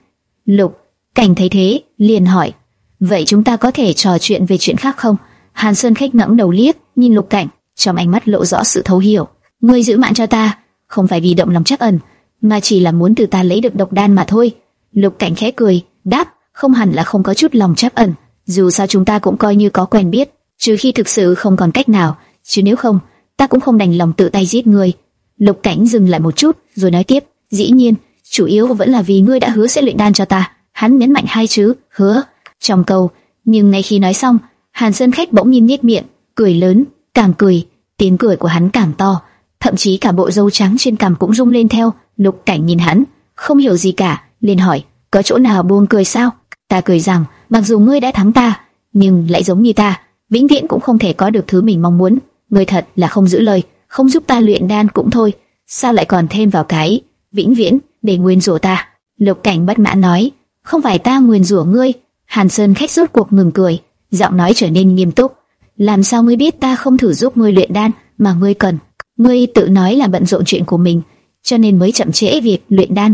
Lục, cảnh thấy thế, liền hỏi, vậy chúng ta có thể trò chuyện về chuyện khác không? Hàn Sơn khách ngẫm đầu liếc, nhìn Lục Cảnh, trong ánh mắt lộ rõ sự thấu hiểu. Ngươi giữ mạng cho ta, không phải vì động lòng chắc ẩn, mà chỉ là muốn từ ta lấy được độc đan mà thôi. Lục Cảnh khẽ cười, đáp, không hẳn là không có chút lòng chắc ẩn, dù sao chúng ta cũng coi như có quen biết, trừ khi thực sự không còn cách nào, chứ nếu không, ta cũng không đành lòng tự tay giết ngươi. Lục Cảnh dừng lại một chút, rồi nói tiếp, dĩ nhiên, chủ yếu vẫn là vì ngươi đã hứa sẽ luyện đan cho ta. Hắn nhấn mạnh hai chữ, hứa, trong câu, nhưng ngay khi nói xong, Hàn Sơn khách bỗng nhiên nhếch miệng, cười lớn, càng cười, tiếng cười của hắn càng to, thậm chí cả bộ râu trắng trên cằm cũng rung lên theo. Lục Cảnh nhìn hắn, không hiểu gì cả, liền hỏi, có chỗ nào buông cười sao? Ta cười rằng, mặc dù ngươi đã thắng ta, nhưng lại giống như ta, vĩnh viễn cũng không thể có được thứ mình mong muốn. Ngươi thật là không giữ lời, không giúp ta luyện đan cũng thôi, sao lại còn thêm vào cái vĩnh viễn để nguyên rủa ta? Lục Cảnh bất mãn nói, không phải ta nguyên rủa ngươi. Hàn Sơn khách rốt cuộc ngừng cười, giọng nói trở nên nghiêm túc. Làm sao ngươi biết ta không thử giúp ngươi luyện đan mà ngươi cần? Ngươi tự nói là bận rộn chuyện của mình, cho nên mới chậm trễ việc luyện đan.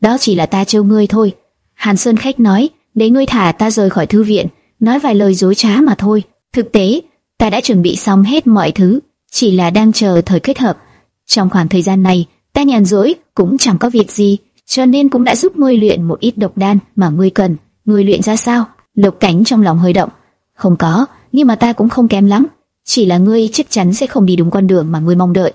Đó chỉ là ta trêu ngươi thôi. Hàn Sơn khách nói, để ngươi thả ta rời khỏi thư viện, nói vài lời dối trá mà thôi. Thực tế, ta đã chuẩn bị xong hết mọi thứ, chỉ là đang chờ thời kết hợp. Trong khoảng thời gian này, ta nhàn rỗi cũng chẳng có việc gì, cho nên cũng đã giúp ngươi luyện một ít độc đan mà ngươi cần. Ngươi luyện ra sao? Lục Cảnh trong lòng hơi động. Không có, nhưng mà ta cũng không kém lắm. Chỉ là ngươi chắc chắn sẽ không đi đúng con đường mà ngươi mong đợi.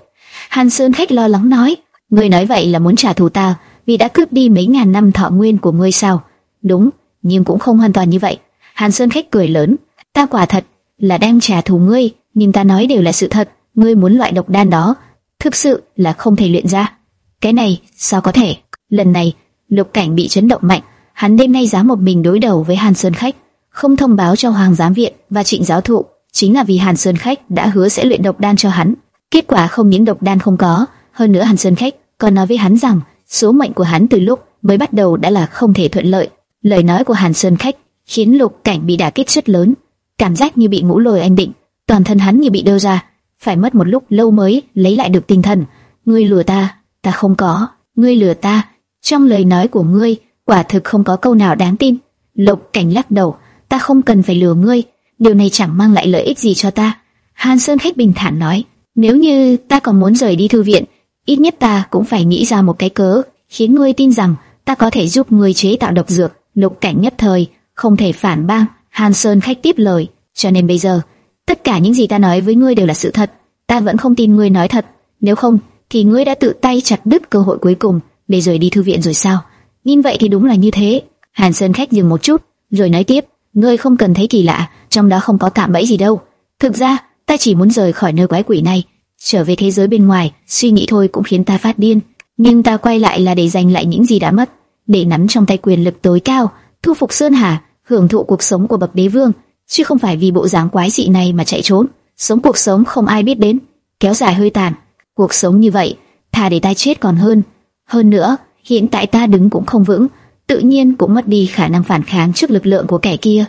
Hàn Sơn khách lo lắng nói, ngươi nói vậy là muốn trả thù ta, vì đã cướp đi mấy ngàn năm thọ nguyên của ngươi sao? Đúng, nhưng cũng không hoàn toàn như vậy. Hàn Sơn khách cười lớn, ta quả thật là đang trả thù ngươi, nhưng ta nói đều là sự thật. Ngươi muốn loại độc đan đó, thực sự là không thể luyện ra. Cái này sao có thể? Lần này, Lục Cảnh bị chấn động mạnh, hắn đêm nay dám một mình đối đầu với Hàn Sơn khách, không thông báo cho Hoàng giám viện và Trịnh giáo thụ, chính là vì Hàn Sơn khách đã hứa sẽ luyện độc đan cho hắn. Kết quả không những độc đan không có, hơn nữa Hàn Sơn khách còn nói với hắn rằng số mệnh của hắn từ lúc mới bắt đầu đã là không thể thuận lợi. Lời nói của Hàn Sơn khách khiến Lục Cảnh bị đả kích rất lớn, cảm giác như bị ngũ lồi anh định, toàn thân hắn như bị đơ ra, phải mất một lúc lâu mới lấy lại được tinh thần. Ngươi lừa ta, ta không có, ngươi lừa ta. Trong lời nói của ngươi, quả thực không có câu nào đáng tin. Lục Cảnh lắc đầu, ta không cần phải lừa ngươi, điều này chẳng mang lại lợi ích gì cho ta. Hàn Sơn khách bình thản nói, nếu như ta còn muốn rời đi thư viện, ít nhất ta cũng phải nghĩ ra một cái cớ khiến ngươi tin rằng ta có thể giúp ngươi chế tạo độc dược. Lục cảnh nhất thời không thể phản bác. Hàn Sơn khách tiếp lời, cho nên bây giờ tất cả những gì ta nói với ngươi đều là sự thật. Ta vẫn không tin ngươi nói thật. Nếu không, thì ngươi đã tự tay chặt đứt cơ hội cuối cùng để rời đi thư viện rồi sao? Nhìn vậy thì đúng là như thế. Hàn Sơn khách dừng một chút, rồi nói tiếp, ngươi không cần thấy kỳ lạ, trong đó không có cạm bẫy gì đâu. Thực ra, ta chỉ muốn rời khỏi nơi quái quỷ này, trở về thế giới bên ngoài, suy nghĩ thôi cũng khiến ta phát điên. Nhưng ta quay lại là để giành lại những gì đã mất, để nắm trong tay quyền lực tối cao, thu phục Sơn Hà, hưởng thụ cuộc sống của bậc đế vương, chứ không phải vì bộ dáng quái dị này mà chạy trốn, sống cuộc sống không ai biết đến, kéo dài hơi tàn. Cuộc sống như vậy, thà để ta chết còn hơn. Hơn nữa, hiện tại ta đứng cũng không vững, tự nhiên cũng mất đi khả năng phản kháng trước lực lượng của kẻ kia.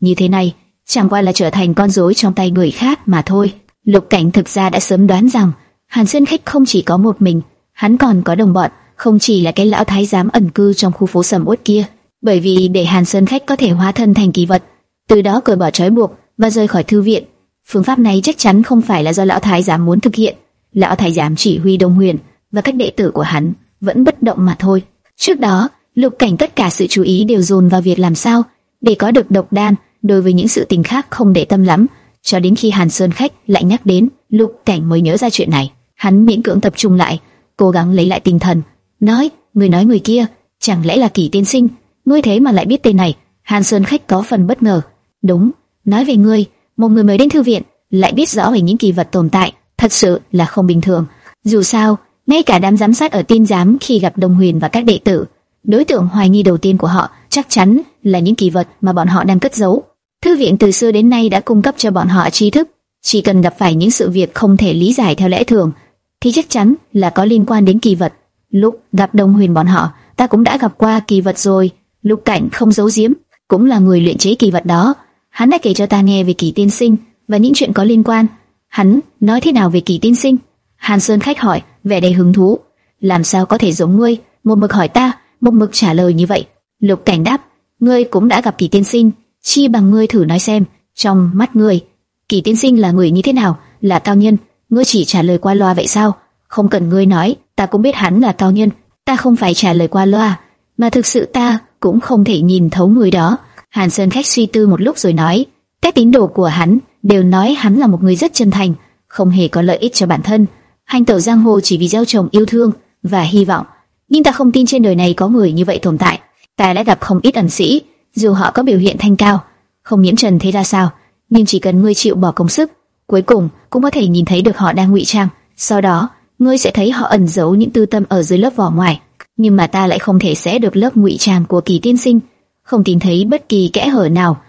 Như thế này, chẳng qua là trở thành con rối trong tay người khác mà thôi. Lục Cảnh thực ra đã sớm đoán rằng Hàn Sơn Khách không chỉ có một mình, hắn còn có đồng bọn, không chỉ là cái lão thái giám ẩn cư trong khu phố sầm uất kia. Bởi vì để Hàn Sơn Khách có thể hóa thân thành kỳ vật, từ đó cởi bỏ trói buộc và rời khỏi thư viện, phương pháp này chắc chắn không phải là do lão thái giám muốn thực hiện. Lão thái giám chỉ huy Đông Huyền và các đệ tử của hắn vẫn bất động mà thôi. Trước đó, Lục Cảnh tất cả sự chú ý đều dồn vào việc làm sao để có được độc đan, đối với những sự tình khác không để tâm lắm cho đến khi Hàn Sơn khách lại nhắc đến, Lục Cảnh mới nhớ ra chuyện này. Hắn miễn cưỡng tập trung lại, cố gắng lấy lại tinh thần, nói: người nói người kia, chẳng lẽ là Kỳ Tiên Sinh? Ngươi thế mà lại biết tên này? Hàn Sơn khách có phần bất ngờ. Đúng, nói về ngươi, một người mới đến thư viện lại biết rõ về những kỳ vật tồn tại, thật sự là không bình thường. Dù sao, ngay cả đám giám sát ở tin giám khi gặp Đồng Huyền và các đệ tử, đối tượng hoài nghi đầu tiên của họ chắc chắn là những kỳ vật mà bọn họ đang cất giấu. Thư viện từ xưa đến nay đã cung cấp cho bọn họ tri thức, chỉ cần gặp phải những sự việc không thể lý giải theo lẽ thường, thì chắc chắn là có liên quan đến kỳ vật. Lúc gặp Đồng Huyền bọn họ, ta cũng đã gặp qua kỳ vật rồi. Lục Cảnh không giấu giếm, cũng là người luyện chế kỳ vật đó. Hắn đã kể cho ta nghe về kỳ tiên sinh và những chuyện có liên quan. Hắn nói thế nào về kỳ tiên sinh? Hàn Sơn khách hỏi, vẻ đầy hứng thú. Làm sao có thể giống ngươi, một mực hỏi ta, một mực trả lời như vậy? Lục Cảnh đáp, ngươi cũng đã gặp kỳ tiên sinh, chi bằng ngươi thử nói xem, trong mắt ngươi, kỳ tiên sinh là người như thế nào, là cao nhân? Ngươi chỉ trả lời qua loa vậy sao? Không cần ngươi nói, ta cũng biết hắn là cao nhân. Ta không phải trả lời qua loa, mà thực sự ta cũng không thể nhìn thấu người đó. Hàn Sơn khách suy tư một lúc rồi nói, các tín đồ của hắn đều nói hắn là một người rất chân thành, không hề có lợi ích cho bản thân. Hành tẩu giang hồ chỉ vì gieo trồng yêu thương và hy vọng. Nhưng ta không tin trên đời này có người như vậy tồn tại. Ta đã gặp không ít ẩn sĩ, dù họ có biểu hiện thanh cao, không nhiễm trần thế ra sao, nhưng chỉ cần ngươi chịu bỏ công sức, cuối cùng cũng có thể nhìn thấy được họ đang ngụy trang. Sau đó, ngươi sẽ thấy họ ẩn giấu những tư tâm ở dưới lớp vỏ ngoài. Nhưng mà ta lại không thể xé được lớp ngụy trang của kỳ tiên sinh, không tìm thấy bất kỳ kẽ hở nào.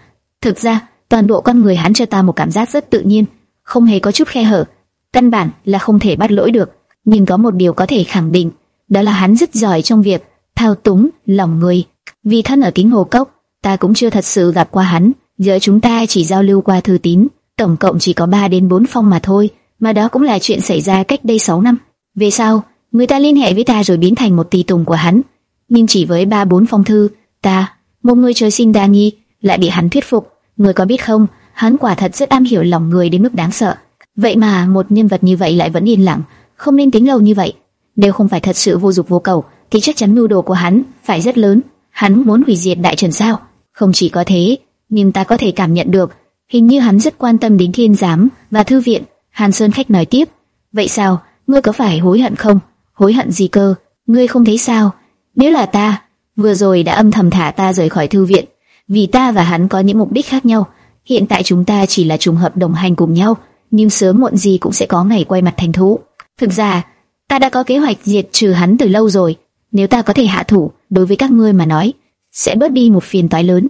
Thực ra, toàn bộ con người hắn cho ta một cảm giác rất tự nhiên, không hề có chút khe hở, căn bản là không thể bắt lỗi được. Nhưng có một điều có thể khẳng định, đó là hắn rất giỏi trong việc thao túng lòng người. Vì thân ở kính hồ cốc, ta cũng chưa thật sự gặp qua hắn, giờ chúng ta chỉ giao lưu qua thư tín, tổng cộng chỉ có 3 đến 4 phong mà thôi, mà đó cũng là chuyện xảy ra cách đây 6 năm. Về sau, người ta liên hệ với ta rồi biến thành một tùy tùng của hắn, nhưng chỉ với 3 4 phong thư, ta, một người trời sinh đa nghi, lại bị hắn thuyết phục. Người có biết không, hắn quả thật rất am hiểu lòng người đến mức đáng sợ. Vậy mà một nhân vật như vậy lại vẫn yên lặng, không nên tính lâu như vậy. Nếu không phải thật sự vô dục vô cầu, thì chắc chắn mưu đồ của hắn phải rất lớn. Hắn muốn hủy diệt đại trần sao? Không chỉ có thế, nhưng ta có thể cảm nhận được, hình như hắn rất quan tâm đến thiên giám và thư viện. Hàn Sơn khách nói tiếp, vậy sao? Ngươi có phải hối hận không? Hối hận gì cơ? Ngươi không thấy sao? Nếu là ta, vừa rồi đã âm thầm thả ta rời khỏi thư viện, vì ta và hắn có những mục đích khác nhau. Hiện tại chúng ta chỉ là trùng hợp đồng hành cùng nhau, nhưng sớm muộn gì cũng sẽ có ngày quay mặt thành thú. Thực ra, ta đã có kế hoạch diệt trừ hắn từ lâu rồi. Nếu ta có thể hạ thủ, đối với các ngươi mà nói, sẽ bớt đi một phiền toái lớn.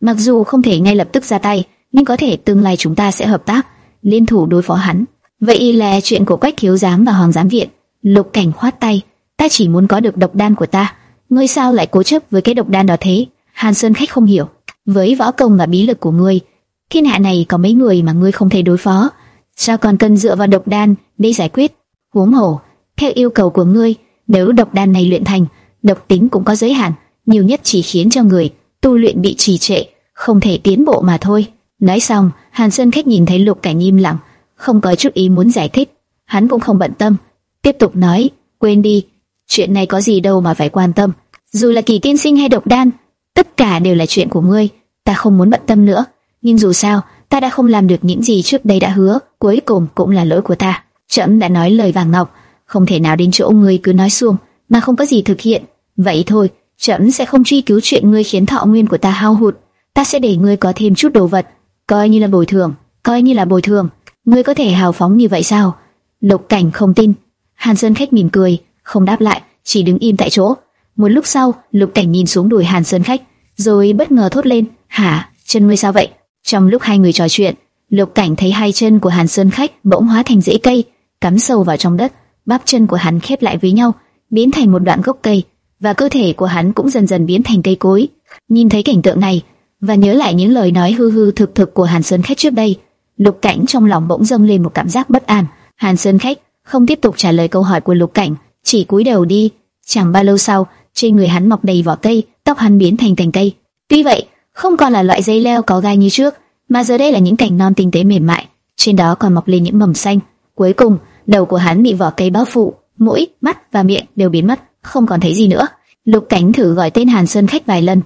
Mặc dù không thể ngay lập tức ra tay, nhưng có thể tương lai chúng ta sẽ hợp tác, liên thủ đối phó hắn. Vậy là chuyện của Quách Thiếu Giám và Hoàng Giám Viện. Lục Cảnh khoát tay, ta chỉ muốn có được độc đan của ta. Ngươi sao lại cố chấp với cái độc đan đó thế? Hàn Sơn khách không hiểu. Với võ công và bí lực của ngươi, thiên hạ này có mấy người mà ngươi không thể đối phó, sao còn cần dựa vào độc đan để giải quyết? Huống hồ, theo yêu cầu của ngươi, nếu độc đan này luyện thành, độc tính cũng có giới hạn, nhiều nhất chỉ khiến cho người tu luyện bị trì trệ, không thể tiến bộ mà thôi. Nói xong, Hàn Sơn khách nhìn thấy Lục Cảnh im lặng, không có chút ý muốn giải thích, hắn cũng không bận tâm, tiếp tục nói, quên đi, chuyện này có gì đâu mà phải quan tâm, dù là kỳ tiên sinh hay độc đan, tất cả đều là chuyện của ngươi, ta không muốn bận tâm nữa, nhưng dù sao, ta đã không làm được những gì trước đây đã hứa, cuối cùng cũng là lỗi của ta. Trẫm đã nói lời vàng ngọc, không thể nào đến chỗ ngươi cứ nói xuông mà không có gì thực hiện. Vậy thôi, trẫm sẽ không truy cứu chuyện ngươi khiến thọ nguyên của ta hao hụt, ta sẽ để ngươi có thêm chút đồ vật, coi như là bồi thường, coi như là bồi thường. Ngươi có thể hào phóng như vậy sao? Lục Cảnh không tin. Hàn Sơn khách mỉm cười, không đáp lại, chỉ đứng im tại chỗ. Một lúc sau, Lục Cảnh nhìn xuống đùi Hàn Sơn khách, rồi bất ngờ thốt lên, "Hả, chân ngươi sao vậy?" Trong lúc hai người trò chuyện, Lục Cảnh thấy hai chân của Hàn Sơn khách bỗng hóa thành rễ cây, cắm sâu vào trong đất, bắp chân của hắn khép lại với nhau, biến thành một đoạn gốc cây, và cơ thể của hắn cũng dần dần biến thành cây cối. Nhìn thấy cảnh tượng này, và nhớ lại những lời nói hư hư thực thực của Hàn Sơn khách trước đây, Lục Cảnh trong lòng bỗng dâng lên một cảm giác bất an. Hàn Sơn khách không tiếp tục trả lời câu hỏi của Lục Cảnh, chỉ cúi đầu đi. Chẳng bao lâu sau, trên người hắn mọc đầy vỏ cây, tóc hắn biến thành cành cây. Tuy vậy, không còn là loại dây leo có gai như trước, mà giờ đây là những cành non tinh tế mềm mại, trên đó còn mọc lên những mầm xanh. Cuối cùng, đầu của hắn bị vỏ cây bao phủ, mũi, mắt và miệng đều biến mất, không còn thấy gì nữa. Lục Cảnh thử gọi tên Hàn Sơn khách vài lần,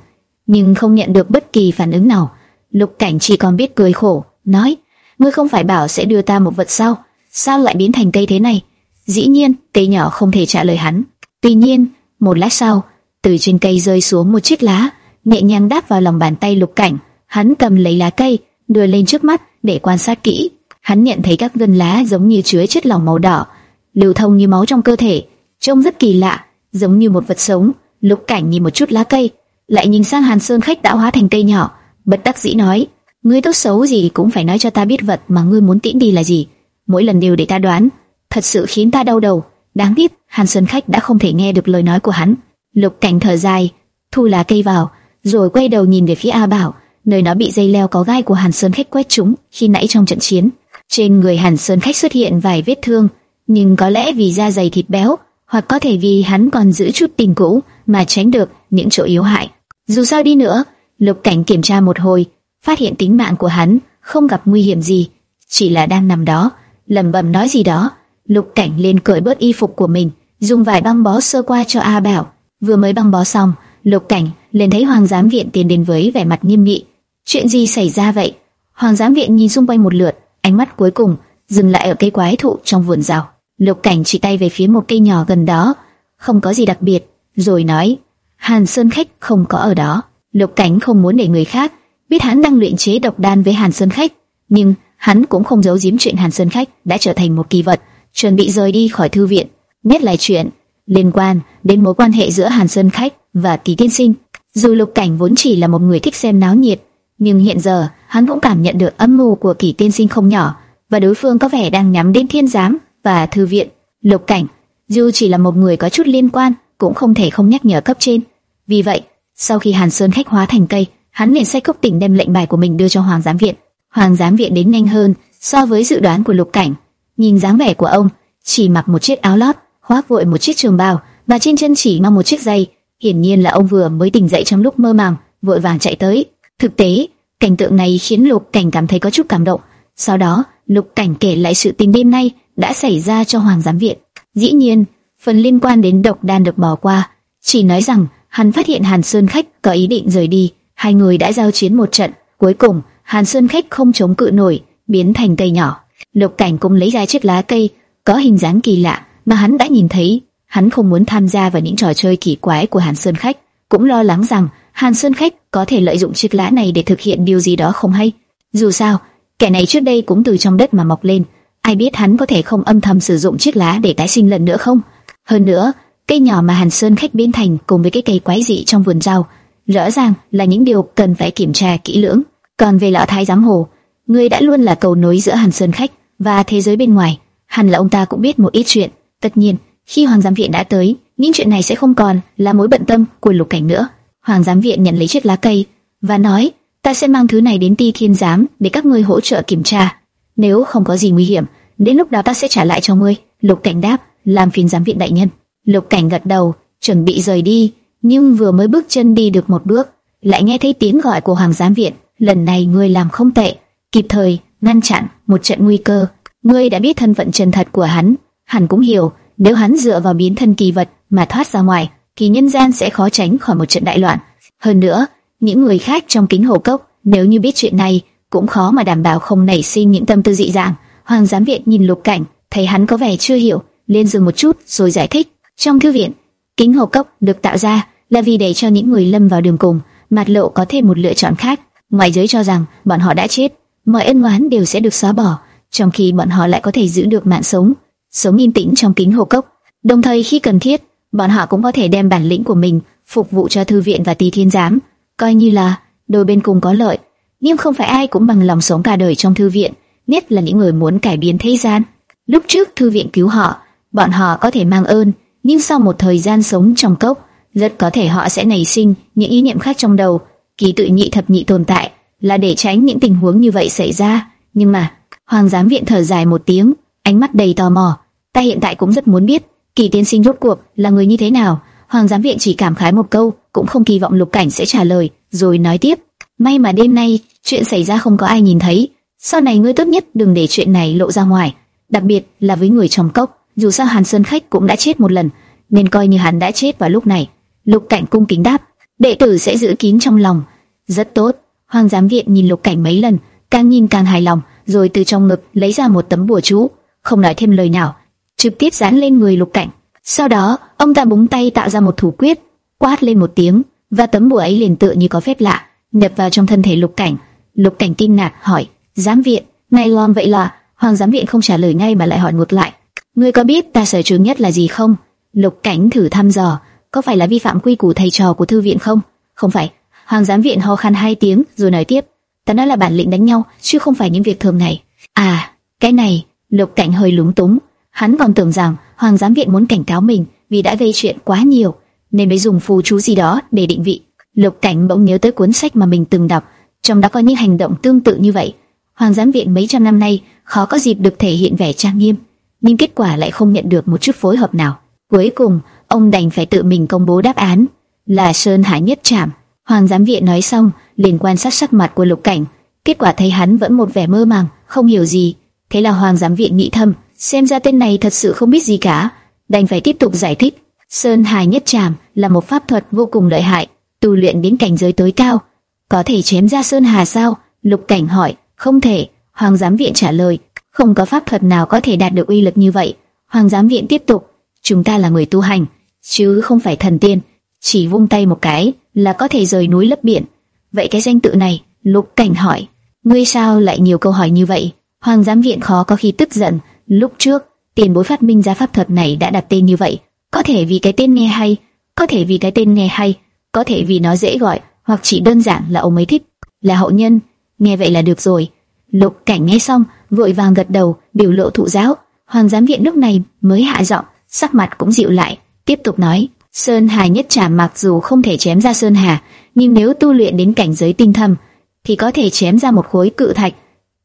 nhưng không nhận được bất kỳ phản ứng nào. Lục Cảnh chỉ còn biết cười khổ, nói: "Ngươi không phải bảo sẽ đưa ta một vật sao? Sao lại biến thành cây thế này?" Dĩ nhiên, cây nhỏ không thể trả lời hắn. Tuy nhiên, Một lát sau, từ trên cây rơi xuống một chiếc lá, nhẹ nhàng đáp vào lòng bàn tay Lục Cảnh. Hắn cầm lấy lá cây, đưa lên trước mắt để quan sát kỹ. Hắn nhận thấy các gân lá giống như chứa chất lỏng màu đỏ, lưu thông như máu trong cơ thể, trông rất kỳ lạ, giống như một vật sống. Lục Cảnh nhìn một chút lá cây, lại nhìn sang Hàn Sơn khách đã hóa thành cây nhỏ, bất đắc dĩ nói: "Ngươi tốt xấu gì cũng phải nói cho ta biết vật mà ngươi muốn tiễn đi là gì, mỗi lần đều để ta đoán, thật sự khiến ta đau đầu." Đáng tiếc, Hàn Sơn khách đã không thể nghe được lời nói của hắn. Lục Cảnh thở dài, thu lá cây vào, rồi quay đầu nhìn về phía A Bảo, nơi nó bị dây leo có gai của Hàn Sơn khách quét trúng khi nãy trong trận chiến. Trên người Hàn Sơn khách xuất hiện vài vết thương, nhưng có lẽ vì da dày thịt béo, hoặc có thể vì hắn còn giữ chút tình cũ mà tránh được những chỗ yếu hại. Dù sao đi nữa, Lục Cảnh kiểm tra một hồi, phát hiện tính mạng của hắn không gặp nguy hiểm gì, chỉ là đang nằm đó, lẩm bẩm nói gì đó. Lục Cảnh liền cởi bớt y phục của mình, dùng vải băng bó sơ qua cho A Bảo. Vừa mới băng bó xong, Lục Cảnh liền thấy Hoàng giám viện tiến đến với vẻ mặt nghiêm nghị. Chuyện gì xảy ra vậy? Hoàng giám viện nhìn xung quanh một lượt, ánh mắt cuối cùng dừng lại ở cây quái thụ trong vườn rào. Lục Cảnh chỉ tay về phía một cây nhỏ gần đó, không có gì đặc biệt, rồi nói: Hàn Sơn khách không có ở đó. Lục Cảnh không muốn để người khác biết hắn đang luyện chế độc đan với Hàn Sơn khách, nhưng hắn cũng không giấu giếm chuyện Hàn Sơn khách đã trở thành một kỳ vật, chuẩn bị rời đi khỏi thư viện. biết lại chuyện liên quan đến mối quan hệ giữa Hàn Sơn khách và Kỳ Tiên Sinh. Dù Lục Cảnh vốn chỉ là một người thích xem náo nhiệt, nhưng hiện giờ hắn cũng cảm nhận được âm mưu của Kỳ Tiên Sinh không nhỏ, và đối phương có vẻ đang nhắm đến Thiên Giám và Thư viện. Lục Cảnh, dù chỉ là một người có chút liên quan, cũng không thể không nhắc nhở cấp trên. Vì vậy, sau khi Hàn Sơn khách hóa thành cây, hắn liền say cốc tỉnh đem lệnh bài của mình đưa cho Hoàng giám viện. Hoàng giám viện đến nhanh hơn so với dự đoán của Lục Cảnh. Nhìn dáng vẻ của ông, chỉ mặc một chiếc áo lót, khoác vội một chiếc trường bào và trên chân chỉ mang một chiếc giày. Hiển nhiên là ông vừa mới tỉnh dậy trong lúc mơ màng, vội vàng chạy tới. Thực tế, cảnh tượng này khiến Lục Cảnh cảm thấy có chút cảm động. Sau đó, Lục Cảnh kể lại sự tình đêm nay đã xảy ra cho Hoàng giám viện. Dĩ nhiên, phần liên quan đến độc đan được bỏ qua, chỉ nói rằng hắn phát hiện Hàn Sơn khách có ý định rời đi, hai người đã giao chiến một trận, cuối cùng Hàn Sơn khách không chống cự nổi, biến thành cây nhỏ. Lục Cảnh cũng lấy ra chiếc lá cây có hình dáng kỳ lạ mà hắn đã nhìn thấy. Hắn không muốn tham gia vào những trò chơi kỳ quái của Hàn Sơn khách, cũng lo lắng rằng Hàn Sơn khách có thể lợi dụng chiếc lá này để thực hiện điều gì đó không hay. Dù sao, kẻ này trước đây cũng từ trong đất mà mọc lên, ai biết hắn có thể không âm thầm sử dụng chiếc lá để tái sinh lần nữa không? Hơn nữa, cây nhỏ mà Hàn Sơn khách biến thành cùng với cái cây quái dị trong vườn rau, rõ ràng là những điều cần phải kiểm tra kỹ lưỡng. Còn về lão thái giám hồ, người đã luôn là cầu nối giữa Hàn Sơn khách và thế giới bên ngoài, hẳn là ông ta cũng biết một ít chuyện. Tất nhiên, khi Hoàng giám viện đã tới, những chuyện này sẽ không còn là mối bận tâm của Lục Cảnh nữa. Hoàng giám viện nhận lấy chiếc lá cây và nói: "Ta sẽ mang thứ này đến Ti Thiên giám để các ngươi hỗ trợ kiểm tra. Nếu không có gì nguy hiểm, đến lúc đó ta sẽ trả lại cho ngươi." Lục Cảnh đáp: "Làm phiền giám viện đại nhân." Lục Cảnh gật đầu, chuẩn bị rời đi, nhưng vừa mới bước chân đi được một bước, lại nghe thấy tiếng gọi của Hoàng giám viện. Lần này ngươi làm không tệ, kịp thời ngăn chặn một trận nguy cơ. Ngươi đã biết thân phận chân thật của hắn, hắn cũng hiểu nếu hắn dựa vào biến thân kỳ vật mà thoát ra ngoài, thì nhân gian sẽ khó tránh khỏi một trận đại loạn. Hơn nữa, những người khác trong kính hồ cốc nếu như biết chuyện này cũng khó mà đảm bảo không nảy sinh những tâm tư dị dạng. Hoàng giám viện nhìn Lục Cảnh, thấy hắn có vẻ chưa hiểu, lên dừng một chút rồi giải thích. Trong thư viện, kính hồ cốc được tạo ra là vì để cho những người lâm vào đường cùng, mặt lộ có thêm một lựa chọn khác. Ngoài giới cho rằng bọn họ đã chết, mọi ân oán đều sẽ được xóa bỏ, trong khi bọn họ lại có thể giữ được mạng sống, sống yên tĩnh trong kính hồ cốc. Đồng thời khi cần thiết, bọn họ cũng có thể đem bản lĩnh của mình phục vụ cho thư viện và tỳ thiên giám, coi như là đôi bên cùng có lợi. Nhưng không phải ai cũng bằng lòng sống cả đời trong thư viện, nhất là những người muốn cải biến thế gian. Lúc trước thư viện cứu họ, bọn họ có thể mang ơn, nhưng sau một thời gian sống trong cốc, rất có thể họ sẽ nảy sinh những ý niệm khác trong đầu. Kỳ tự nhị thập nhị tồn tại là để tránh những tình huống như vậy xảy ra. Nhưng mà Hoàng giám viện thở dài một tiếng, ánh mắt đầy tò mò. Ta hiện tại cũng rất muốn biết kỳ tiên sinh rốt cuộc là người như thế nào. Hoàng giám viện chỉ cảm khái một câu, cũng không kỳ vọng lục cảnh sẽ trả lời, rồi nói tiếp. May mà đêm nay chuyện xảy ra không có ai nhìn thấy. Sau này ngươi tốt nhất đừng để chuyện này lộ ra ngoài, đặc biệt là với người trong cốc. Dù sao Hàn Sơn khách cũng đã chết một lần, nên coi như hắn đã chết vào lúc này. Lục Cảnh cung kính đáp, đệ tử sẽ giữ kín trong lòng. Rất tốt. Hoàng giám viện nhìn Lục Cảnh mấy lần, càng nhìn càng hài lòng, rồi từ trong ngực lấy ra một tấm bùa chú, không nói thêm lời nào, trực tiếp dán lên người Lục Cảnh. Sau đó, ông ta búng tay tạo ra một thủ quyết, quát lên một tiếng, và tấm bùa ấy liền tựa như có phép lạ, nhập vào trong thân thể Lục Cảnh. Lục Cảnh kinh ngạc hỏi: "Giám viện, này lon vậy là?" Hoàng giám viện không trả lời ngay mà lại hỏi ngược lại: "Ngươi có biết ta sở trường nhất là gì không?" Lục Cảnh thử thăm dò: "Có phải là vi phạm quy củ thầy trò của thư viện không?" "Không phải." Hoàng giám viện ho khan hai tiếng rồi nói tiếp: "Ta nói là bản lĩnh đánh nhau, chứ không phải những việc thường này." "À, cái này." Lục Cảnh hơi lúng túng, hắn còn tưởng rằng Hoàng giám viện muốn cảnh cáo mình vì đã gây chuyện quá nhiều, nên mới dùng phù chú gì đó để định vị. Lục Cảnh bỗng nhớ tới cuốn sách mà mình từng đọc, trong đó có những hành động tương tự như vậy. Hoàng giám viện mấy trăm năm nay khó có dịp được thể hiện vẻ trang nghiêm, nhưng kết quả lại không nhận được một chút phối hợp nào. Cuối cùng, ông đành phải tự mình công bố đáp án, là Sơn Hải Nhất Trảm. Hoàng giám viện nói xong, liền quan sát sắc mặt của Lục Cảnh, kết quả thấy hắn vẫn một vẻ mơ màng, không hiểu gì. Thế là Hoàng giám viện nghĩ thầm, xem ra tên này thật sự không biết gì cả, đành phải tiếp tục giải thích. Sơn Hải Nhất Trảm là một pháp thuật vô cùng lợi hại, tu luyện đến cảnh giới tối cao, có thể chém ra sơn hà sao? Lục Cảnh hỏi. Không thể. Hoàng giám viện trả lời. Không có pháp thuật nào có thể đạt được uy lực như vậy. Hoàng giám viện tiếp tục. Chúng ta là người tu hành, chứ không phải thần tiên. Chỉ vung tay một cái là có thể rời núi lấp biển. Vậy cái danh tự này, Lục Cảnh hỏi. Ngươi sao lại nhiều câu hỏi như vậy? Hoàng giám viện khó có khi tức giận. Lúc trước, tiền bối phát minh ra pháp thuật này đã đặt tên như vậy. Có thể vì cái tên nghe hay, có thể vì cái tên nghe hay, có thể vì nó dễ gọi, hoặc chỉ đơn giản là ông ấy thích, là hậu nhân. Nghe vậy là được rồi. Lục Cảnh nghe xong, vội vàng gật đầu, biểu lộ thụ giáo. Hoàng giám viện lúc này mới hạ giọng, sắc mặt cũng dịu lại, tiếp tục nói: Sơn Hà nhất trảm mặc dù không thể chém ra sơn hà, nhưng nếu tu luyện đến cảnh giới tinh thâm, thì có thể chém ra một khối cự thạch,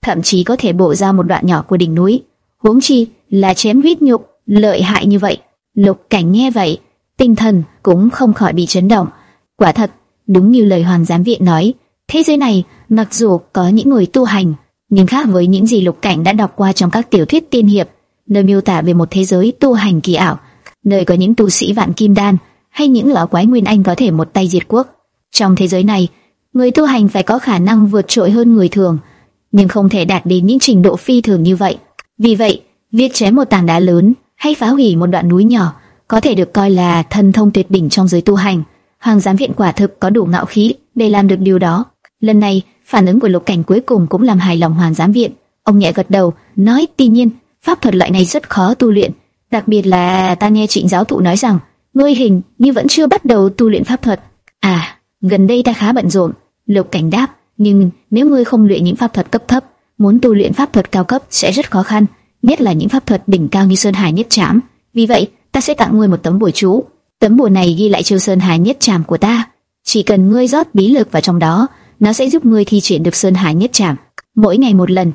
thậm chí có thể bổ ra một đoạn nhỏ của đỉnh núi. Huống chi là chém huyết nhục, lợi hại như vậy. Lục Cảnh nghe vậy, tinh thần cũng không khỏi bị chấn động. Quả thật, đúng như lời Hoàng giám viện nói, thế giới này mặc dù có những người tu hành, nhưng khác với những gì Lục Cảnh đã đọc qua trong các tiểu thuyết tiên hiệp, nơi miêu tả về một thế giới tu hành kỳ ảo, nơi có những tu sĩ vạn kim đan hay những lão quái nguyên anh có thể một tay diệt quốc. Trong thế giới này, người tu hành phải có khả năng vượt trội hơn người thường, nhưng không thể đạt đến những trình độ phi thường như vậy. Vì vậy, việc chém một tảng đá lớn hay phá hủy một đoạn núi nhỏ có thể được coi là thần thông tuyệt đỉnh trong giới tu hành. Hoàng giám viện quả thực có đủ ngạo khí để làm được điều đó. Lần này, phản ứng của Lục Cảnh cuối cùng cũng làm hài lòng Hoàng giám viện. Ông nhẹ gật đầu, nói: "Tuy nhiên, pháp thuật loại này rất khó tu luyện, đặc biệt là ta nghe Trịnh giáo thụ nói rằng, ngươi hình như vẫn chưa bắt đầu tu luyện pháp thuật." "À, gần đây ta khá bận rộn." Lục Cảnh đáp, "Nhưng nếu ngươi không luyện những pháp thuật cấp thấp, muốn tu luyện pháp thuật cao cấp sẽ rất khó khăn, nhất là những pháp thuật đỉnh cao như Sơn Hải Nhất Trảm. Vì vậy, ta sẽ tặng ngươi một tấm bùa chú." Tấm bùa này ghi lại chiêu sơn hải nhất trảm của ta, chỉ cần ngươi rót bí lực vào trong đó, nó sẽ giúp ngươi thi triển được sơn hải nhất trảm. Mỗi ngày một lần,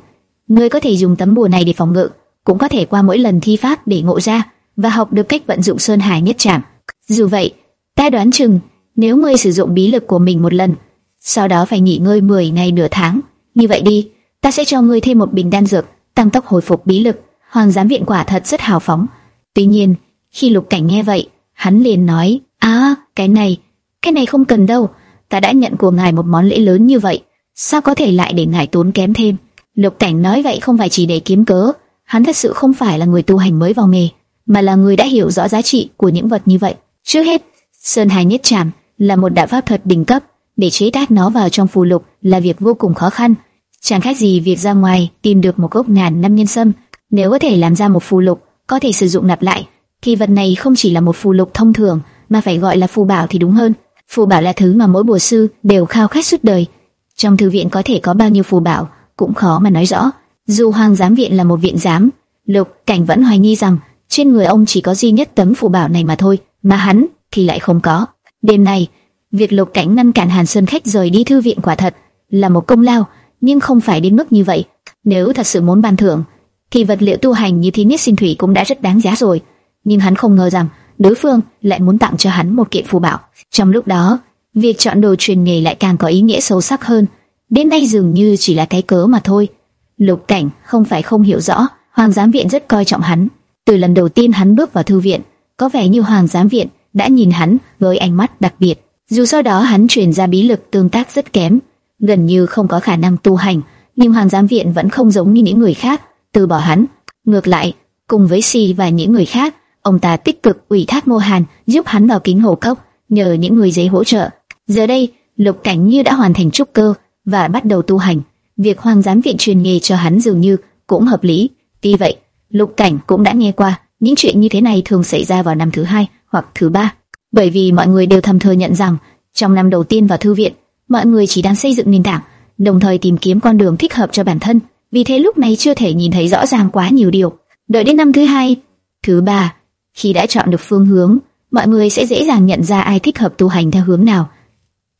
ngươi có thể dùng tấm bùa này để phòng ngự, cũng có thể qua mỗi lần thi pháp để ngộ ra và học được cách vận dụng sơn hải nhất trảm. Dù vậy, ta đoán chừng nếu ngươi sử dụng bí lực của mình một lần, sau đó phải nghỉ ngơi 10 ngày nửa tháng, như vậy đi, ta sẽ cho ngươi thêm một bình đan dược, tăng tốc hồi phục bí lực. Hoàng giám viện quả thật rất hào phóng. Tuy nhiên, khi Lục Cảnh nghe vậy, Hắn liền nói, à, cái này, cái này không cần đâu, ta đã nhận của ngài một món lễ lớn như vậy, sao có thể lại để ngài tốn kém thêm? Lục Cảnh nói vậy không phải chỉ để kiếm cớ, hắn thật sự không phải là người tu hành mới vào nghề, mà là người đã hiểu rõ giá trị của những vật như vậy. Trước hết, Sơn hài Nhất Trảm là một đạo pháp thuật đỉnh cấp, để chế tác nó vào trong phù lục là việc vô cùng khó khăn, chẳng khác gì việc ra ngoài tìm được một gốc ngàn năm nhân sâm. Nếu có thể làm ra một phù lục, có thể sử dụng lặp lại, thì vật này không chỉ là một phù lục thông thường, mà phải gọi là phù bảo thì đúng hơn. Phù bảo là thứ mà mỗi bùa sư đều khao khát suốt đời. Trong thư viện có thể có bao nhiêu phù bảo, cũng khó mà nói rõ. Dù Hoàng giám viện là một viện giám, Lục Cảnh vẫn hoài nghi rằng trên người ông chỉ có duy nhất tấm phù bảo này mà thôi, mà hắn thì lại không có. Đêm nay, việc Lục Cảnh ngăn cản Hàn Sơn khách rời đi thư viện quả thật là một công lao, nhưng không phải đến mức như vậy. Nếu thật sự muốn ban thưởng, thì vật liệu tu hành như thi niết sinh thủy cũng đã rất đáng giá rồi nhưng hắn không ngờ rằng đối phương lại muốn tặng cho hắn một kiện phù bảo. Trong lúc đó, việc chọn đồ truyền nghề lại càng có ý nghĩa sâu sắc hơn. Đến đây dường như chỉ là cái cớ mà thôi. Lục Cảnh không phải không hiểu rõ, Hoàng giám viện rất coi trọng hắn. Từ lần đầu tiên hắn bước vào thư viện, có vẻ như Hoàng giám viện đã nhìn hắn với ánh mắt đặc biệt. Dù sau đó hắn truyền ra bí lực tương tác rất kém, gần như không có khả năng tu hành, nhưng Hoàng giám viện vẫn không giống như những người khác, từ bỏ hắn. Ngược lại, cùng với Si và những người khác, ông ta tích cực ủy thác Ngô Hàn giúp hắn vào kính hồ cốc, nhờ những người giấy hỗ trợ. Giờ đây, Lục Cảnh như đã hoàn thành trúc cơ và bắt đầu tu hành. Việc Hoàng giám viện truyền nghề cho hắn dường như cũng hợp lý. Tuy vậy, Lục Cảnh cũng đã nghe qua những chuyện như thế này thường xảy ra vào năm thứ hai hoặc thứ ba, bởi vì mọi người đều thầm thừa nhận rằng trong năm đầu tiên vào thư viện, mọi người chỉ đang xây dựng nền tảng, đồng thời tìm kiếm con đường thích hợp cho bản thân. Vì thế lúc này chưa thể nhìn thấy rõ ràng quá nhiều điều. Đợi đến năm thứ hai, thứ ba, khi đã chọn được phương hướng, mọi người sẽ dễ dàng nhận ra ai thích hợp tu hành theo hướng nào.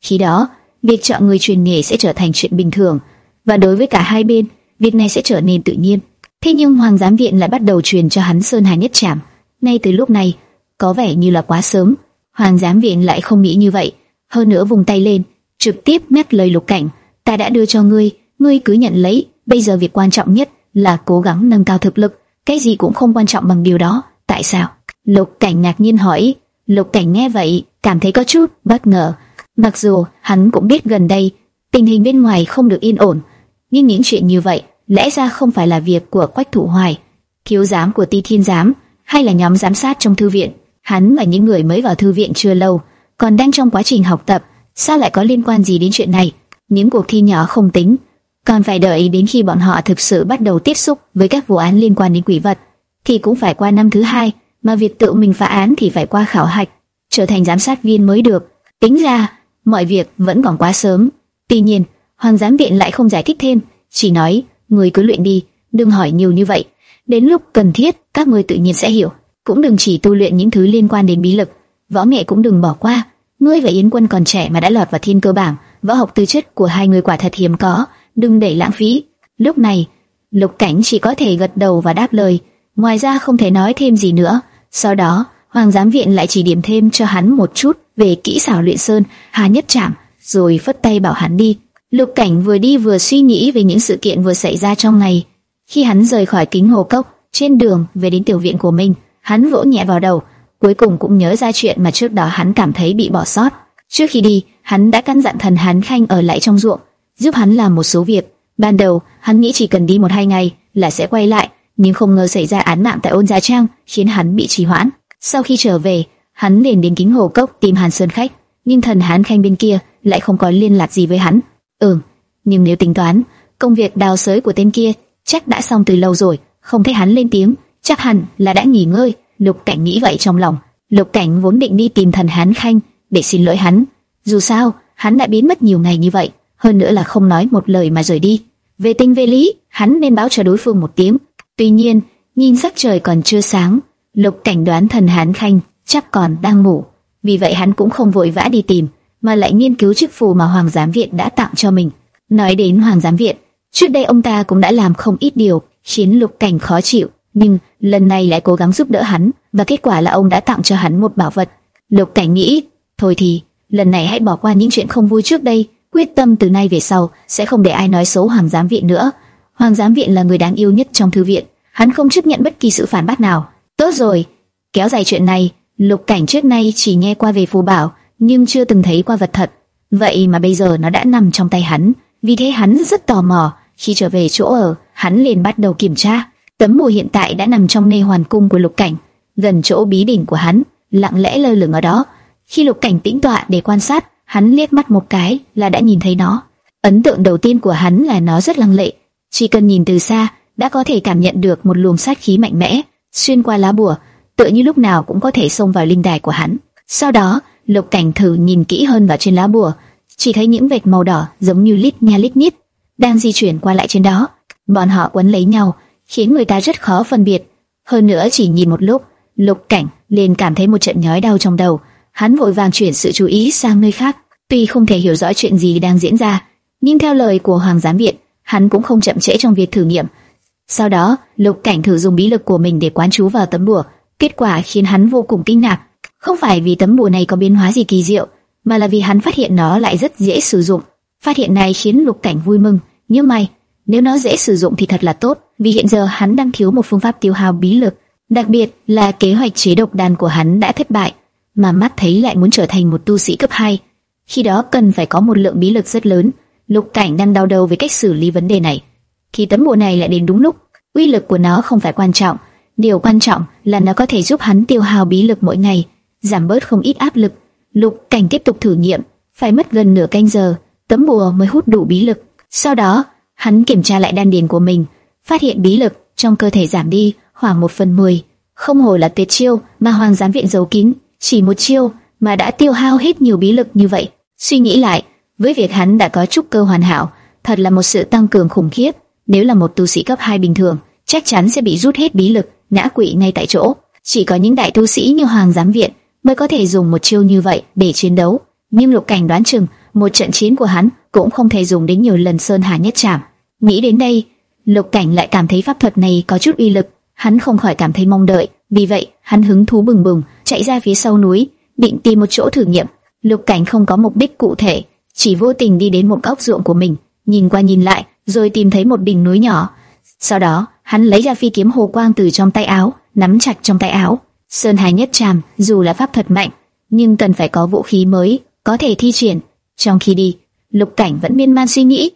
Khi đó, việc chọn người truyền nghề sẽ trở thành chuyện bình thường, và đối với cả hai bên, việc này sẽ trở nên tự nhiên. Thế nhưng Hoàng giám viện lại bắt đầu truyền cho hắn Sơn Hà Nhất Trảm. Ngay từ lúc này, có vẻ như là quá sớm. Hoàng giám viện lại không nghĩ như vậy, hơn nữa vùng tay lên, trực tiếp mép lời Lục Cảnh, "Ta đã đưa cho ngươi, ngươi cứ nhận lấy, bây giờ việc quan trọng nhất là cố gắng nâng cao thực lực, cái gì cũng không quan trọng bằng điều đó." Tại sao? Lục Cảnh ngạc nhiên hỏi. Lục Cảnh nghe vậy, cảm thấy có chút bất ngờ. Mặc dù hắn cũng biết gần đây tình hình bên ngoài không được yên ổn, nhưng những chuyện như vậy lẽ ra không phải là việc của Quách Thủ Hoài, thiếu giám của Ti Thiên giám, hay là nhóm giám sát trong thư viện. Hắn và những người mới vào thư viện chưa lâu, còn đang trong quá trình học tập, sao lại có liên quan gì đến chuyện này? Những cuộc thi nhỏ không tính, còn phải đợi đến khi bọn họ thực sự bắt đầu tiếp xúc với các vụ án liên quan đến quỷ vật, thì cũng phải qua năm thứ hai, mà việc tự mình phá án thì phải qua khảo hạch, trở thành giám sát viên mới được. Tính ra, mọi việc vẫn còn quá sớm. Tuy nhiên, Hoàng giám viện lại không giải thích thêm, chỉ nói, người cứ luyện đi, đừng hỏi nhiều như vậy. Đến lúc cần thiết, các người tự nhiên sẽ hiểu. Cũng đừng chỉ tu luyện những thứ liên quan đến bí lực, võ nghệ cũng đừng bỏ qua. Ngươi và Yến Quân còn trẻ mà đã lọt vào thiên cơ bảng, võ học tư chất của hai người quả thật hiếm có, đừng để lãng phí. Lúc này, Lục Cảnh chỉ có thể gật đầu và đáp lời, ngoài ra không thể nói thêm gì nữa. Sau đó, Hoàng giám viện lại chỉ điểm thêm cho hắn một chút về kỹ xảo luyện sơn, hà nhất trảm, rồi phất tay bảo hắn đi. Lục Cảnh vừa đi vừa suy nghĩ về những sự kiện vừa xảy ra trong ngày. Khi hắn rời khỏi kính hồ cốc, trên đường về đến tiểu viện của mình, hắn vỗ nhẹ vào đầu, cuối cùng cũng nhớ ra chuyện mà trước đó hắn cảm thấy bị bỏ sót. Trước khi đi, hắn đã căn dặn thần hắn khanh ở lại trong ruộng, giúp hắn làm một số việc. Ban đầu, hắn nghĩ chỉ cần đi một hai ngày là sẽ quay lại, nhưng không ngờ xảy ra án mạng tại ôn gia trang, khiến hắn bị trì hoãn. Sau khi trở về, hắn liền đến kính hồ cốc tìm Hàn Sơn khách, nhưng thần hắn khanh bên kia lại không có liên lạc gì với hắn. Ừm, nhưng nếu tính toán, công việc đào sới của tên kia chắc đã xong từ lâu rồi, không thấy hắn lên tiếng, chắc hẳn là đã nghỉ ngơi. Lục Cảnh nghĩ vậy trong lòng. Lục Cảnh vốn định đi tìm thần hán khanh để xin lỗi hắn. Dù sao, hắn đã biến mất nhiều ngày như vậy, hơn nữa là không nói một lời mà rời đi. Về tình về lý, hắn nên báo cho đối phương một tiếng. Tuy nhiên, nhìn sắc trời còn chưa sáng, Lục Cảnh đoán thần hán khanh chắc còn đang ngủ, vì vậy hắn cũng không vội vã đi tìm, mà lại nghiên cứu chiếc phù mà Hoàng giám viện đã tặng cho mình. Nói đến Hoàng giám viện, trước đây ông ta cũng đã làm không ít điều khiến Lục Cảnh khó chịu, nhưng lần này lại cố gắng giúp đỡ hắn, và kết quả là ông đã tặng cho hắn một bảo vật. Lục Cảnh nghĩ, thôi thì lần này hãy bỏ qua những chuyện không vui trước đây, quyết tâm từ nay về sau sẽ không để ai nói xấu Hoàng giám viện nữa. Hoàng giám viện là người đáng yêu nhất trong thư viện, hắn không chấp nhận bất kỳ sự phản bác nào. Tốt rồi, kéo dài chuyện này, Lục Cảnh trước nay chỉ nghe qua về phù bảo, nhưng chưa từng thấy qua vật thật. Vậy mà bây giờ nó đã nằm trong tay hắn, vì thế hắn rất tò mò. Khi trở về chỗ ở, hắn liền bắt đầu kiểm tra. Tấm bùa hiện tại đã nằm trong nê hoàn cung của Lục Cảnh, gần chỗ bí đỉnh của hắn, lặng lẽ lơ lửng ở đó. Khi Lục Cảnh tĩnh tọa để quan sát, hắn liếc mắt một cái là đã nhìn thấy nó. Ấn tượng đầu tiên của hắn là nó rất lăng lệ, chỉ cần nhìn từ xa đã có thể cảm nhận được một luồng sát khí mạnh mẽ xuyên qua lá bùa, tựa như lúc nào cũng có thể xông vào linh đài của hắn. Sau đó, Lục Cảnh thử nhìn kỹ hơn vào trên lá bùa, chỉ thấy những vệt màu đỏ giống như lít nha lít nhít đang di chuyển qua lại trên đó. Bọn họ quấn lấy nhau, khiến người ta rất khó phân biệt. Hơn nữa chỉ nhìn một lúc, Lục Cảnh liền cảm thấy một trận nhói đau trong đầu. Hắn vội vàng chuyển sự chú ý sang nơi khác. Tuy không thể hiểu rõ chuyện gì đang diễn ra, nhưng theo lời của Hoàng giám viện, hắn cũng không chậm trễ trong việc thử nghiệm. Sau đó, Lục Cảnh thử dùng bí lực của mình để quán chú vào tấm bùa, kết quả khiến hắn vô cùng kinh ngạc. Không phải vì tấm bùa này có biến hóa gì kỳ diệu, mà là vì hắn phát hiện nó lại rất dễ sử dụng. Phát hiện này khiến Lục Cảnh vui mừng, nhưng may, nếu nó dễ sử dụng thì thật là tốt, vì hiện giờ hắn đang thiếu một phương pháp tiêu hao bí lực, đặc biệt là kế hoạch chế độc đan của hắn đã thất bại, mà mắt thấy lại muốn trở thành một tu sĩ cấp 2. Khi đó cần phải có một lượng bí lực rất lớn, Lục Cảnh đang đau đầu với cách xử lý vấn đề này. Khi tấm bùa này lại đến đúng lúc, uy lực của nó không phải quan trọng, điều quan trọng là nó có thể giúp hắn tiêu hao bí lực mỗi ngày, giảm bớt không ít áp lực. Lục Cảnh tiếp tục thử nghiệm, phải mất gần nửa canh giờ, tấm bùa mới hút đủ bí lực. Sau đó, hắn kiểm tra lại đan điền của mình, phát hiện bí lực trong cơ thể giảm đi khoảng một phần mười. Không hồ là tuyệt chiêu mà Hoàng giám viện giấu kín, chỉ một chiêu mà đã tiêu hao hết nhiều bí lực như vậy. Suy nghĩ lại, với việc hắn đã có trúc cơ hoàn hảo, thật là một sự tăng cường khủng khiếp. Nếu là một tu sĩ cấp 2 bình thường, chắc chắn sẽ bị rút hết bí lực, ngã quỵ ngay tại chỗ. Chỉ có những đại tu sĩ như Hoàng giám viện mới có thể dùng một chiêu như vậy để chiến đấu. Nhưng Lục Cảnh đoán chừng một trận chiến của hắn cũng không thể dùng đến nhiều lần sơn hà nhất chạm Nghĩ đến đây, Lục Cảnh lại cảm thấy pháp thuật này có chút uy lực, hắn không khỏi cảm thấy mong đợi. Vì vậy, hắn hứng thú bừng bừng, chạy ra phía sau núi, định tìm một chỗ thử nghiệm. Lục Cảnh không có mục đích cụ thể, chỉ vô tình đi đến một góc ruộng của mình, nhìn qua nhìn lại, rồi tìm thấy một đỉnh núi nhỏ. Sau đó, hắn lấy ra phi kiếm hồ quang từ trong tay áo, nắm chặt trong tay áo. Sơn Hải nhất tràm, dù là pháp thuật mạnh, nhưng cần phải có vũ khí mới có thể thi triển. Trong khi đi, Lục Cảnh vẫn miên man suy nghĩ,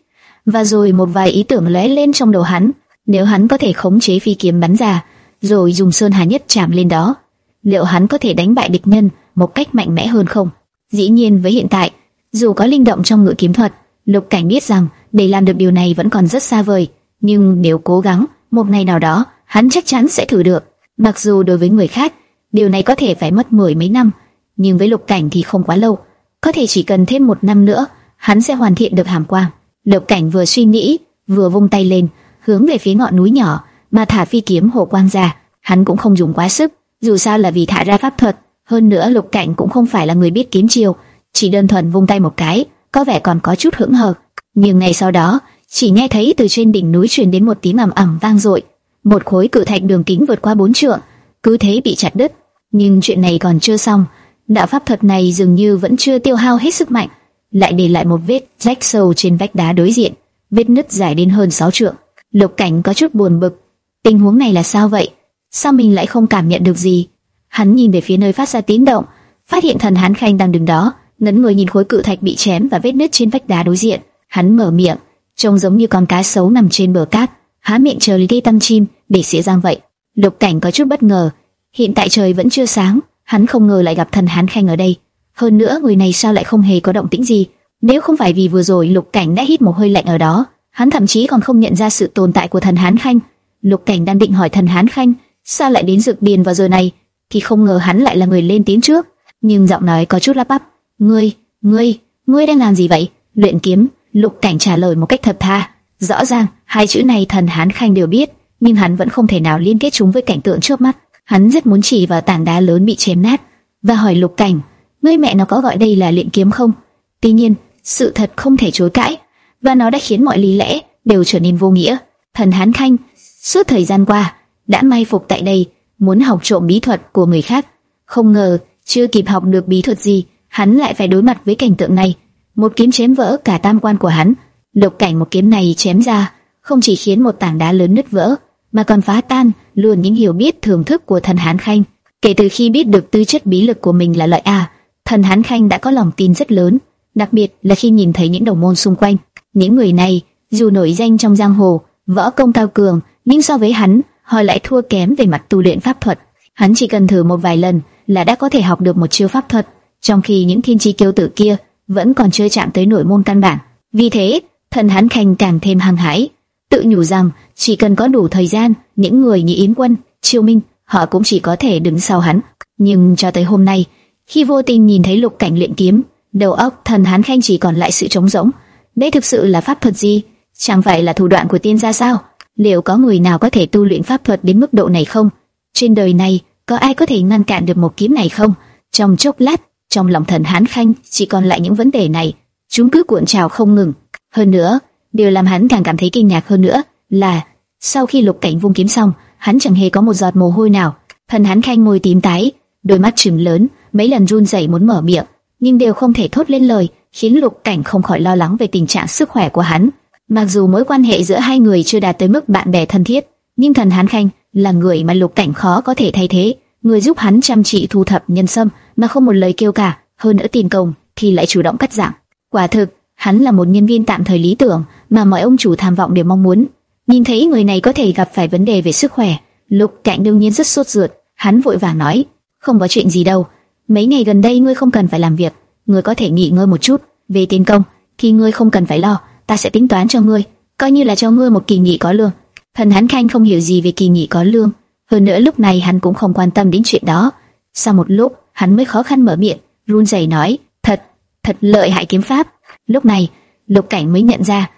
và rồi một vài ý tưởng lóe lên trong đầu hắn. Nếu hắn có thể khống chế phi kiếm bắn ra, rồi dùng sơn Hải nhất chạm lên đó, liệu hắn có thể đánh bại địch nhân một cách mạnh mẽ hơn không? Dĩ nhiên với hiện tại, dù có linh động trong ngự kiếm thuật, Lục Cảnh biết rằng để làm được điều này vẫn còn rất xa vời, nhưng nếu cố gắng, một ngày nào đó, hắn chắc chắn sẽ thử được. Mặc dù đối với người khác, điều này có thể phải mất mười mấy năm, nhưng với Lục Cảnh thì không quá lâu, có thể chỉ cần thêm một năm nữa, hắn sẽ hoàn thiện được hàm quang. Lục Cảnh vừa suy nghĩ, vừa vung tay lên, hướng về phía ngọn núi nhỏ, mà thả phi kiếm hồ quang ra. Hắn cũng không dùng quá sức, dù sao là vì thả ra pháp thuật. Hơn nữa Lục Cảnh cũng không phải là người biết kiếm chiêu, chỉ đơn thuần vung tay một cái, có vẻ còn có chút hững hờ. Nhưng ngày sau đó, chỉ nghe thấy từ trên đỉnh núi truyền đến một tiếng ầm ầm vang dội, một khối cự thạch đường kính vượt qua bốn trượng, cứ thế bị chặt đứt. Nhưng chuyện này còn chưa xong, đạo pháp thuật này dường như vẫn chưa tiêu hao hết sức mạnh lại để lại một vết rách sâu trên vách đá đối diện, vết nứt dài đến hơn 6 trượng. Lục Cảnh có chút buồn bực, tình huống này là sao vậy? Sao mình lại không cảm nhận được gì? Hắn nhìn về phía nơi phát ra tiếng động, phát hiện thần Hán Khanh đang đứng đó, ngấn người nhìn khối cự thạch bị chém và vết nứt trên vách đá đối diện. Hắn mở miệng, trông giống như con cá sấu nằm trên bờ cát, há miệng chờ lấy tâm chim để xỉa răng vậy. Lục Cảnh có chút bất ngờ, hiện tại trời vẫn chưa sáng, hắn không ngờ lại gặp thần Hán Khanh ở đây. Hơn nữa người này sao lại không hề có động tĩnh gì? Nếu không phải vì vừa rồi Lục Cảnh đã hít một hơi lạnh ở đó, hắn thậm chí còn không nhận ra sự tồn tại của thần Hán Khanh. Lục Cảnh đang định hỏi thần Hán Khanh, sao lại đến dược điền vào giờ này, thì không ngờ hắn lại là người lên tiếng trước. Nhưng giọng nói có chút lắp bắp. Ngươi, ngươi, ngươi đang làm gì vậy? Luyện kiếm. Lục Cảnh trả lời một cách thật tha. Rõ ràng hai chữ này thần Hán Khanh đều biết, nhưng hắn vẫn không thể nào liên kết chúng với cảnh tượng trước mắt. Hắn rất muốn chỉ vào tảng đá lớn bị chém nát và hỏi Lục Cảnh ngươi mẹ nó có gọi đây là luyện kiếm không? Tuy nhiên, sự thật không thể chối cãi, và nó đã khiến mọi lý lẽ đều trở nên vô nghĩa. Thần Hán Khanh suốt thời gian qua đã may phục tại đây, muốn học trộm bí thuật của người khác. Không ngờ chưa kịp học được bí thuật gì, hắn lại phải đối mặt với cảnh tượng này. Một kiếm chém vỡ cả tam quan của hắn. Độc cảnh một kiếm này chém ra, không chỉ khiến một tảng đá lớn nứt vỡ, mà còn phá tan luôn những hiểu biết thưởng thức của thần Hán Khanh. Kể từ khi biết được tư chất bí lực của mình là loại A, thần Hán Khanh đã có lòng tin rất lớn, đặc biệt là khi nhìn thấy những đồng môn xung quanh. Những người này, dù nổi danh trong giang hồ, võ công cao cường, nhưng so với hắn, họ lại thua kém về mặt tu luyện pháp thuật. Hắn chỉ cần thử một vài lần là đã có thể học được một chiêu pháp thuật, trong khi những thiên chi kiêu tử kia vẫn còn chưa chạm tới nội môn căn bản. Vì thế, thần Hán Khanh càng thêm hăng hái, tự nhủ rằng chỉ cần có đủ thời gian, những người như Yến Quân, Triều Minh, họ cũng chỉ có thể đứng sau hắn. Nhưng cho tới hôm nay, khi vô tình nhìn thấy lục cảnh luyện kiếm, đầu óc thần hán khanh chỉ còn lại sự trống rỗng. Đây thực sự là pháp thuật gì? Chẳng phải là thủ đoạn của tiên gia sao? Liệu có người nào có thể tu luyện pháp thuật đến mức độ này không? Trên đời này, có ai có thể ngăn cản được một kiếm này không? Trong chốc lát, trong lòng thần hán khanh chỉ còn lại những vấn đề này. Chúng cứ cuộn trào không ngừng. Hơn nữa, điều làm hắn càng cảm thấy kinh ngạc hơn nữa là sau khi lục cảnh vung kiếm xong, hắn chẳng hề có một giọt mồ hôi nào. Thần hắn khanh môi tím tái, đôi mắt trừng lớn, mấy lần run rẩy muốn mở miệng, nhưng đều không thể thốt lên lời, khiến Lục Cảnh không khỏi lo lắng về tình trạng sức khỏe của hắn. Mặc dù mối quan hệ giữa hai người chưa đạt tới mức bạn bè thân thiết, nhưng thần Hán Khanh là người mà Lục Cảnh khó có thể thay thế, người giúp hắn chăm chỉ thu thập nhân sâm mà không một lời kêu cả, hơn nữa tiền công thì lại chủ động cắt giảm. Quả thực, hắn là một nhân viên tạm thời lý tưởng mà mọi ông chủ tham vọng đều mong muốn. Nhìn thấy người này có thể gặp phải vấn đề về sức khỏe, Lục Cảnh đương nhiên rất sốt ruột, hắn vội vàng nói, không có chuyện gì đâu, mấy ngày gần đây ngươi không cần phải làm việc, ngươi có thể nghỉ ngơi một chút. Về tiền công, khi ngươi không cần phải lo, ta sẽ tính toán cho ngươi, coi như là cho ngươi một kỳ nghỉ có lương. Thần hắn khanh không hiểu gì về kỳ nghỉ có lương, hơn nữa lúc này hắn cũng không quan tâm đến chuyện đó. Sau một lúc, hắn mới khó khăn mở miệng, run rẩy nói, thật, thật lợi hại kiếm pháp. Lúc này, Lục Cảnh mới nhận ra,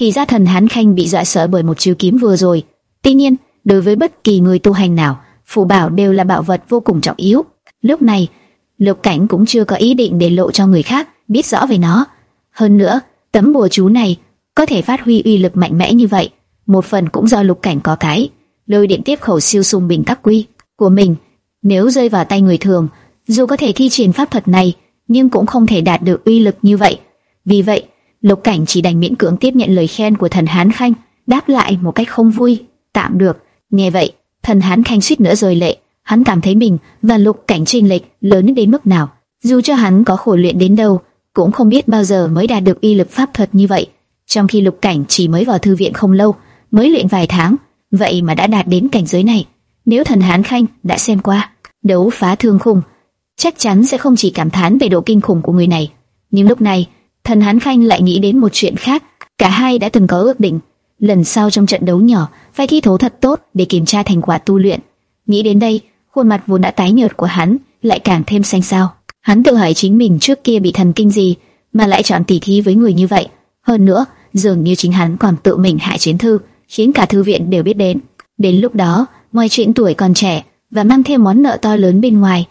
thì ra thần hán khanh bị dọa sợ bởi một chiêu kiếm vừa rồi. Tuy nhiên, đối với bất kỳ người tu hành nào, phù bảo đều là bảo vật vô cùng trọng yếu. Lúc này, Lục Cảnh cũng chưa có ý định để lộ cho người khác biết rõ về nó. Hơn nữa, tấm bùa chú này có thể phát huy uy lực mạnh mẽ như vậy, một phần cũng do Lục Cảnh có cái lôi điện tiếp khẩu siêu sung bình tắc quy của mình. Nếu rơi vào tay người thường, dù có thể thi triển pháp thuật này, nhưng cũng không thể đạt được uy lực như vậy. Vì vậy, Lục Cảnh chỉ đành miễn cưỡng tiếp nhận lời khen của thần Hán Khanh, đáp lại một cách không vui. Tạm được. Nghe vậy, thần Hán Khanh suýt nữa rồi lệ. Hắn cảm thấy mình và Lục Cảnh chênh lệch lớn đến mức nào. Dù cho hắn có khổ luyện đến đâu, cũng không biết bao giờ mới đạt được y lực pháp thuật như vậy. Trong khi Lục Cảnh chỉ mới vào thư viện không lâu, mới luyện vài tháng, vậy mà đã đạt đến cảnh giới này. Nếu thần Hán Khanh đã xem qua đấu phá thương khung, chắc chắn sẽ không chỉ cảm thán về độ kinh khủng của người này. Nhưng lúc này, thần Hán Khanh lại nghĩ đến một chuyện khác. Cả hai đã từng có ước định, lần sau trong trận đấu nhỏ phải thi thố thật tốt để kiểm tra thành quả tu luyện. Nghĩ đến đây, khuôn mặt vốn đã tái nhợt của hắn lại càng thêm xanh xao. Hắn tự hỏi chính mình trước kia bị thần kinh gì mà lại chọn tỉ thí với người như vậy. Hơn nữa, dường như chính hắn còn tự mình hại chiến thư, khiến cả thư viện đều biết đến. Đến lúc đó, ngoài chuyện tuổi còn trẻ và mang thêm món nợ to lớn bên ngoài,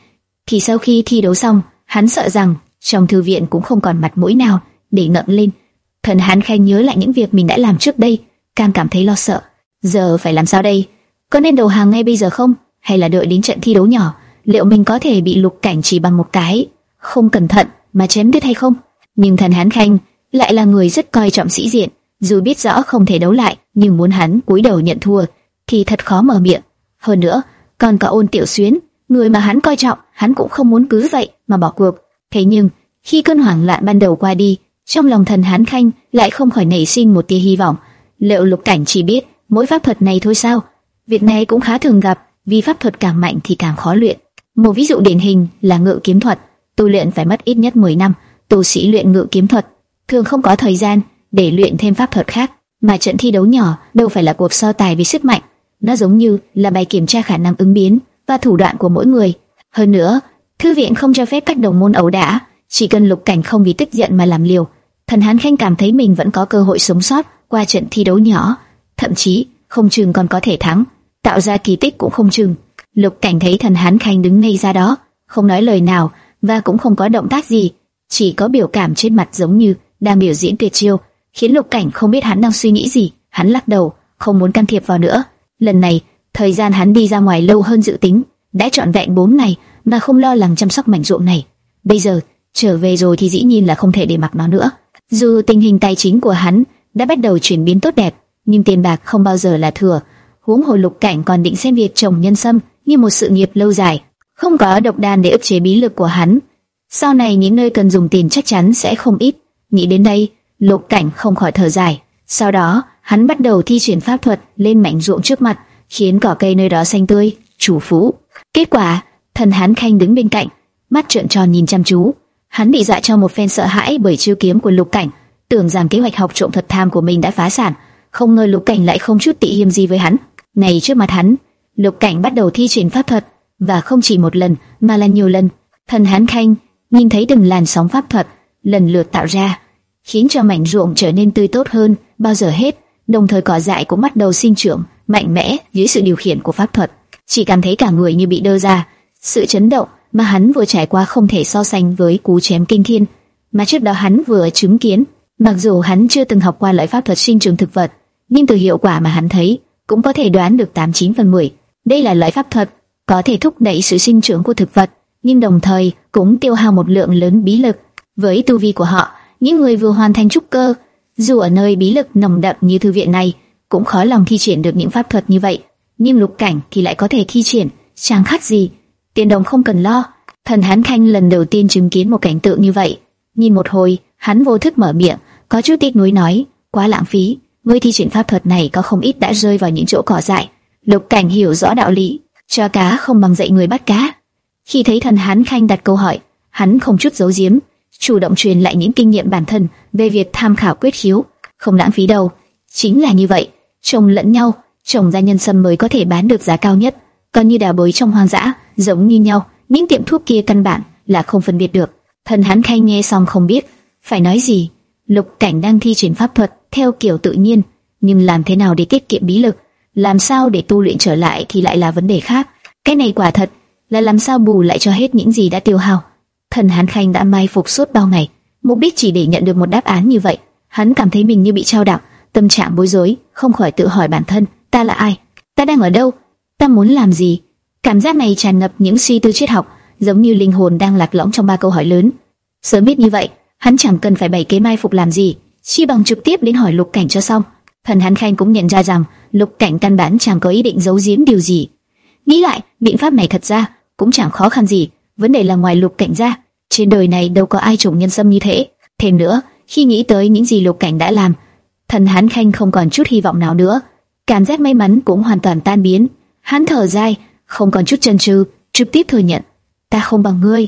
thì sau khi thi đấu xong, hắn sợ rằng trong thư viện cũng không còn mặt mũi nào để ngậm lên. Thần hắn khen nhớ lại những việc mình đã làm trước đây, càng cảm thấy lo sợ. Giờ phải làm sao đây? Có nên đầu hàng ngay bây giờ không? Hay là đợi đến trận thi đấu nhỏ, liệu mình có thể bị lục cảnh chỉ bằng một cái, không cẩn thận mà chém đứt hay không? Nhưng thần hán khanh lại là người rất coi trọng sĩ diện, dù biết rõ không thể đấu lại, nhưng muốn hắn cúi đầu nhận thua thì thật khó mở miệng. Hơn nữa, còn cả ôn tiểu xuyến, người mà hắn coi trọng, hắn cũng không muốn cứ vậy mà bỏ cuộc. Thế nhưng, khi cơn hoảng loạn ban đầu qua đi, trong lòng thần hán khanh lại không khỏi nảy sinh một tia hy vọng. Liệu lục cảnh chỉ biết mỗi pháp thuật này thôi sao? Việc này cũng khá thường gặp, vì pháp thuật càng mạnh thì càng khó luyện. Một ví dụ điển hình là ngự kiếm thuật, tu luyện phải mất ít nhất 10 năm. Tu sĩ luyện ngự kiếm thuật thường không có thời gian để luyện thêm pháp thuật khác, mà trận thi đấu nhỏ đâu phải là cuộc so tài về sức mạnh, nó giống như là bài kiểm tra khả năng ứng biến và thủ đoạn của mỗi người. Hơn nữa, thư viện không cho phép các đồng môn ẩu đả, chỉ cần lục cảnh không vì tức giận mà làm liều. Thần Hán Khanh cảm thấy mình vẫn có cơ hội sống sót qua trận thi đấu nhỏ, thậm chí không chừng còn có thể thắng, tạo ra kỳ tích cũng không chừng. Lục Cảnh thấy thần Hán Khanh đứng ngay ra đó, không nói lời nào và cũng không có động tác gì, chỉ có biểu cảm trên mặt giống như đang biểu diễn tuyệt chiêu, khiến Lục Cảnh không biết hắn đang suy nghĩ gì. Hắn lắc đầu, không muốn can thiệp vào nữa. Lần này, thời gian hắn đi ra ngoài lâu hơn dự tính, đã chọn vẹn 4 ngày mà không lo lắng chăm sóc mảnh ruộng này. Bây giờ, trở về rồi thì dĩ nhiên là không thể để mặc nó nữa. Dù tình hình tài chính của hắn đã bắt đầu chuyển biến tốt đẹp, nhưng tiền bạc không bao giờ là thừa. Huống hồ Lục Cảnh còn định xem việc trồng nhân sâm như một sự nghiệp lâu dài, không có độc đan để ức chế bí lực của hắn. Sau này những nơi cần dùng tiền chắc chắn sẽ không ít. Nghĩ đến đây, Lục Cảnh không khỏi thở dài. Sau đó, hắn bắt đầu thi triển pháp thuật lên mảnh ruộng trước mặt, khiến cỏ cây nơi đó xanh tươi, chủ phú. Kết quả, thần hắn khanh đứng bên cạnh, mắt trợn tròn nhìn chăm chú. Hắn bị dọa cho một phen sợ hãi bởi chiêu kiếm của Lục Cảnh, tưởng rằng kế hoạch học trộm thật tham của mình đã phá sản, không ngờ Lục Cảnh lại không chút tị hiềm gì với hắn. Này trước mặt hắn, Lục Cảnh bắt đầu thi triển pháp thuật, và không chỉ một lần mà là nhiều lần. Thần hắn khanh nhìn thấy từng làn sóng pháp thuật lần lượt tạo ra, khiến cho mảnh ruộng trở nên tươi tốt hơn bao giờ hết. Đồng thời cỏ dại cũng bắt đầu sinh trưởng mạnh mẽ dưới sự điều khiển của pháp thuật. Chỉ cảm thấy cả người như bị đơ ra, sự chấn động mà hắn vừa trải qua không thể so sánh với cú chém kinh thiên mà trước đó hắn vừa chứng kiến. Mặc dù hắn chưa từng học qua loại pháp thuật sinh trưởng thực vật, nhưng từ hiệu quả mà hắn thấy cũng có thể đoán được 89 phần 10. Đây là loại pháp thuật có thể thúc đẩy sự sinh trưởng của thực vật, nhưng đồng thời cũng tiêu hao một lượng lớn bí lực. Với tu vi của họ, những người vừa hoàn thành trúc cơ, dù ở nơi bí lực nồng đậm như thư viện này, cũng khó lòng thi triển được những pháp thuật như vậy. Nhưng lục cảnh thì lại có thể thi triển, chẳng khác gì. Tiền đồng không cần lo. Thần Hán Khanh lần đầu tiên chứng kiến một cảnh tượng như vậy. Nhìn một hồi, hắn vô thức mở miệng, có chút tiếc nuối nói, quá lãng phí. Ngươi thi chuyển pháp thuật này có không ít đã rơi vào những chỗ cỏ dại. Lục Cảnh hiểu rõ đạo lý, cho cá không bằng dạy người bắt cá. Khi thấy thần Hán Khanh đặt câu hỏi, hắn không chút giấu giếm, chủ động truyền lại những kinh nghiệm bản thân về việc tham khảo quyết khiếu, không lãng phí đâu. Chính là như vậy, trồng lẫn nhau, trồng ra nhân sâm mới có thể bán được giá cao nhất. Còn như đào bới trong hoang dã, giống như nhau, những tiệm thuốc kia căn bản là không phân biệt được. Thần Hán Khanh nghe xong không biết phải nói gì. Lục Cảnh đang thi triển pháp thuật theo kiểu tự nhiên, nhưng làm thế nào để tiết kiệm bí lực, làm sao để tu luyện trở lại thì lại là vấn đề khác. Cái này quả thật là làm sao bù lại cho hết những gì đã tiêu hao. Thần Hán Khanh đã mai phục suốt bao ngày, mục đích chỉ để nhận được một đáp án như vậy. Hắn cảm thấy mình như bị trao đảo, tâm trạng bối rối, không khỏi tự hỏi bản thân, ta là ai? Ta đang ở đâu? Ta muốn làm gì? Cảm giác này tràn ngập những suy tư triết học, giống như linh hồn đang lạc lõng trong ba câu hỏi lớn. Sớm biết như vậy, hắn chẳng cần phải bày kế mai phục làm gì, chi bằng trực tiếp đến hỏi Lục Cảnh cho xong. Thần hắn Khanh cũng nhận ra rằng Lục Cảnh căn bản chẳng có ý định giấu giếm điều gì. Nghĩ lại, biện pháp này thật ra cũng chẳng khó khăn gì, vấn đề là ngoài Lục Cảnh ra, trên đời này đâu có ai trùng nhân sâm như thế. Thêm nữa, khi nghĩ tới những gì Lục Cảnh đã làm, Thần hắn Khanh không còn chút hy vọng nào nữa, cảm giác may mắn cũng hoàn toàn tan biến. Hắn thở dài, không còn chút chần chừ, trực tiếp thừa nhận, ta không bằng ngươi.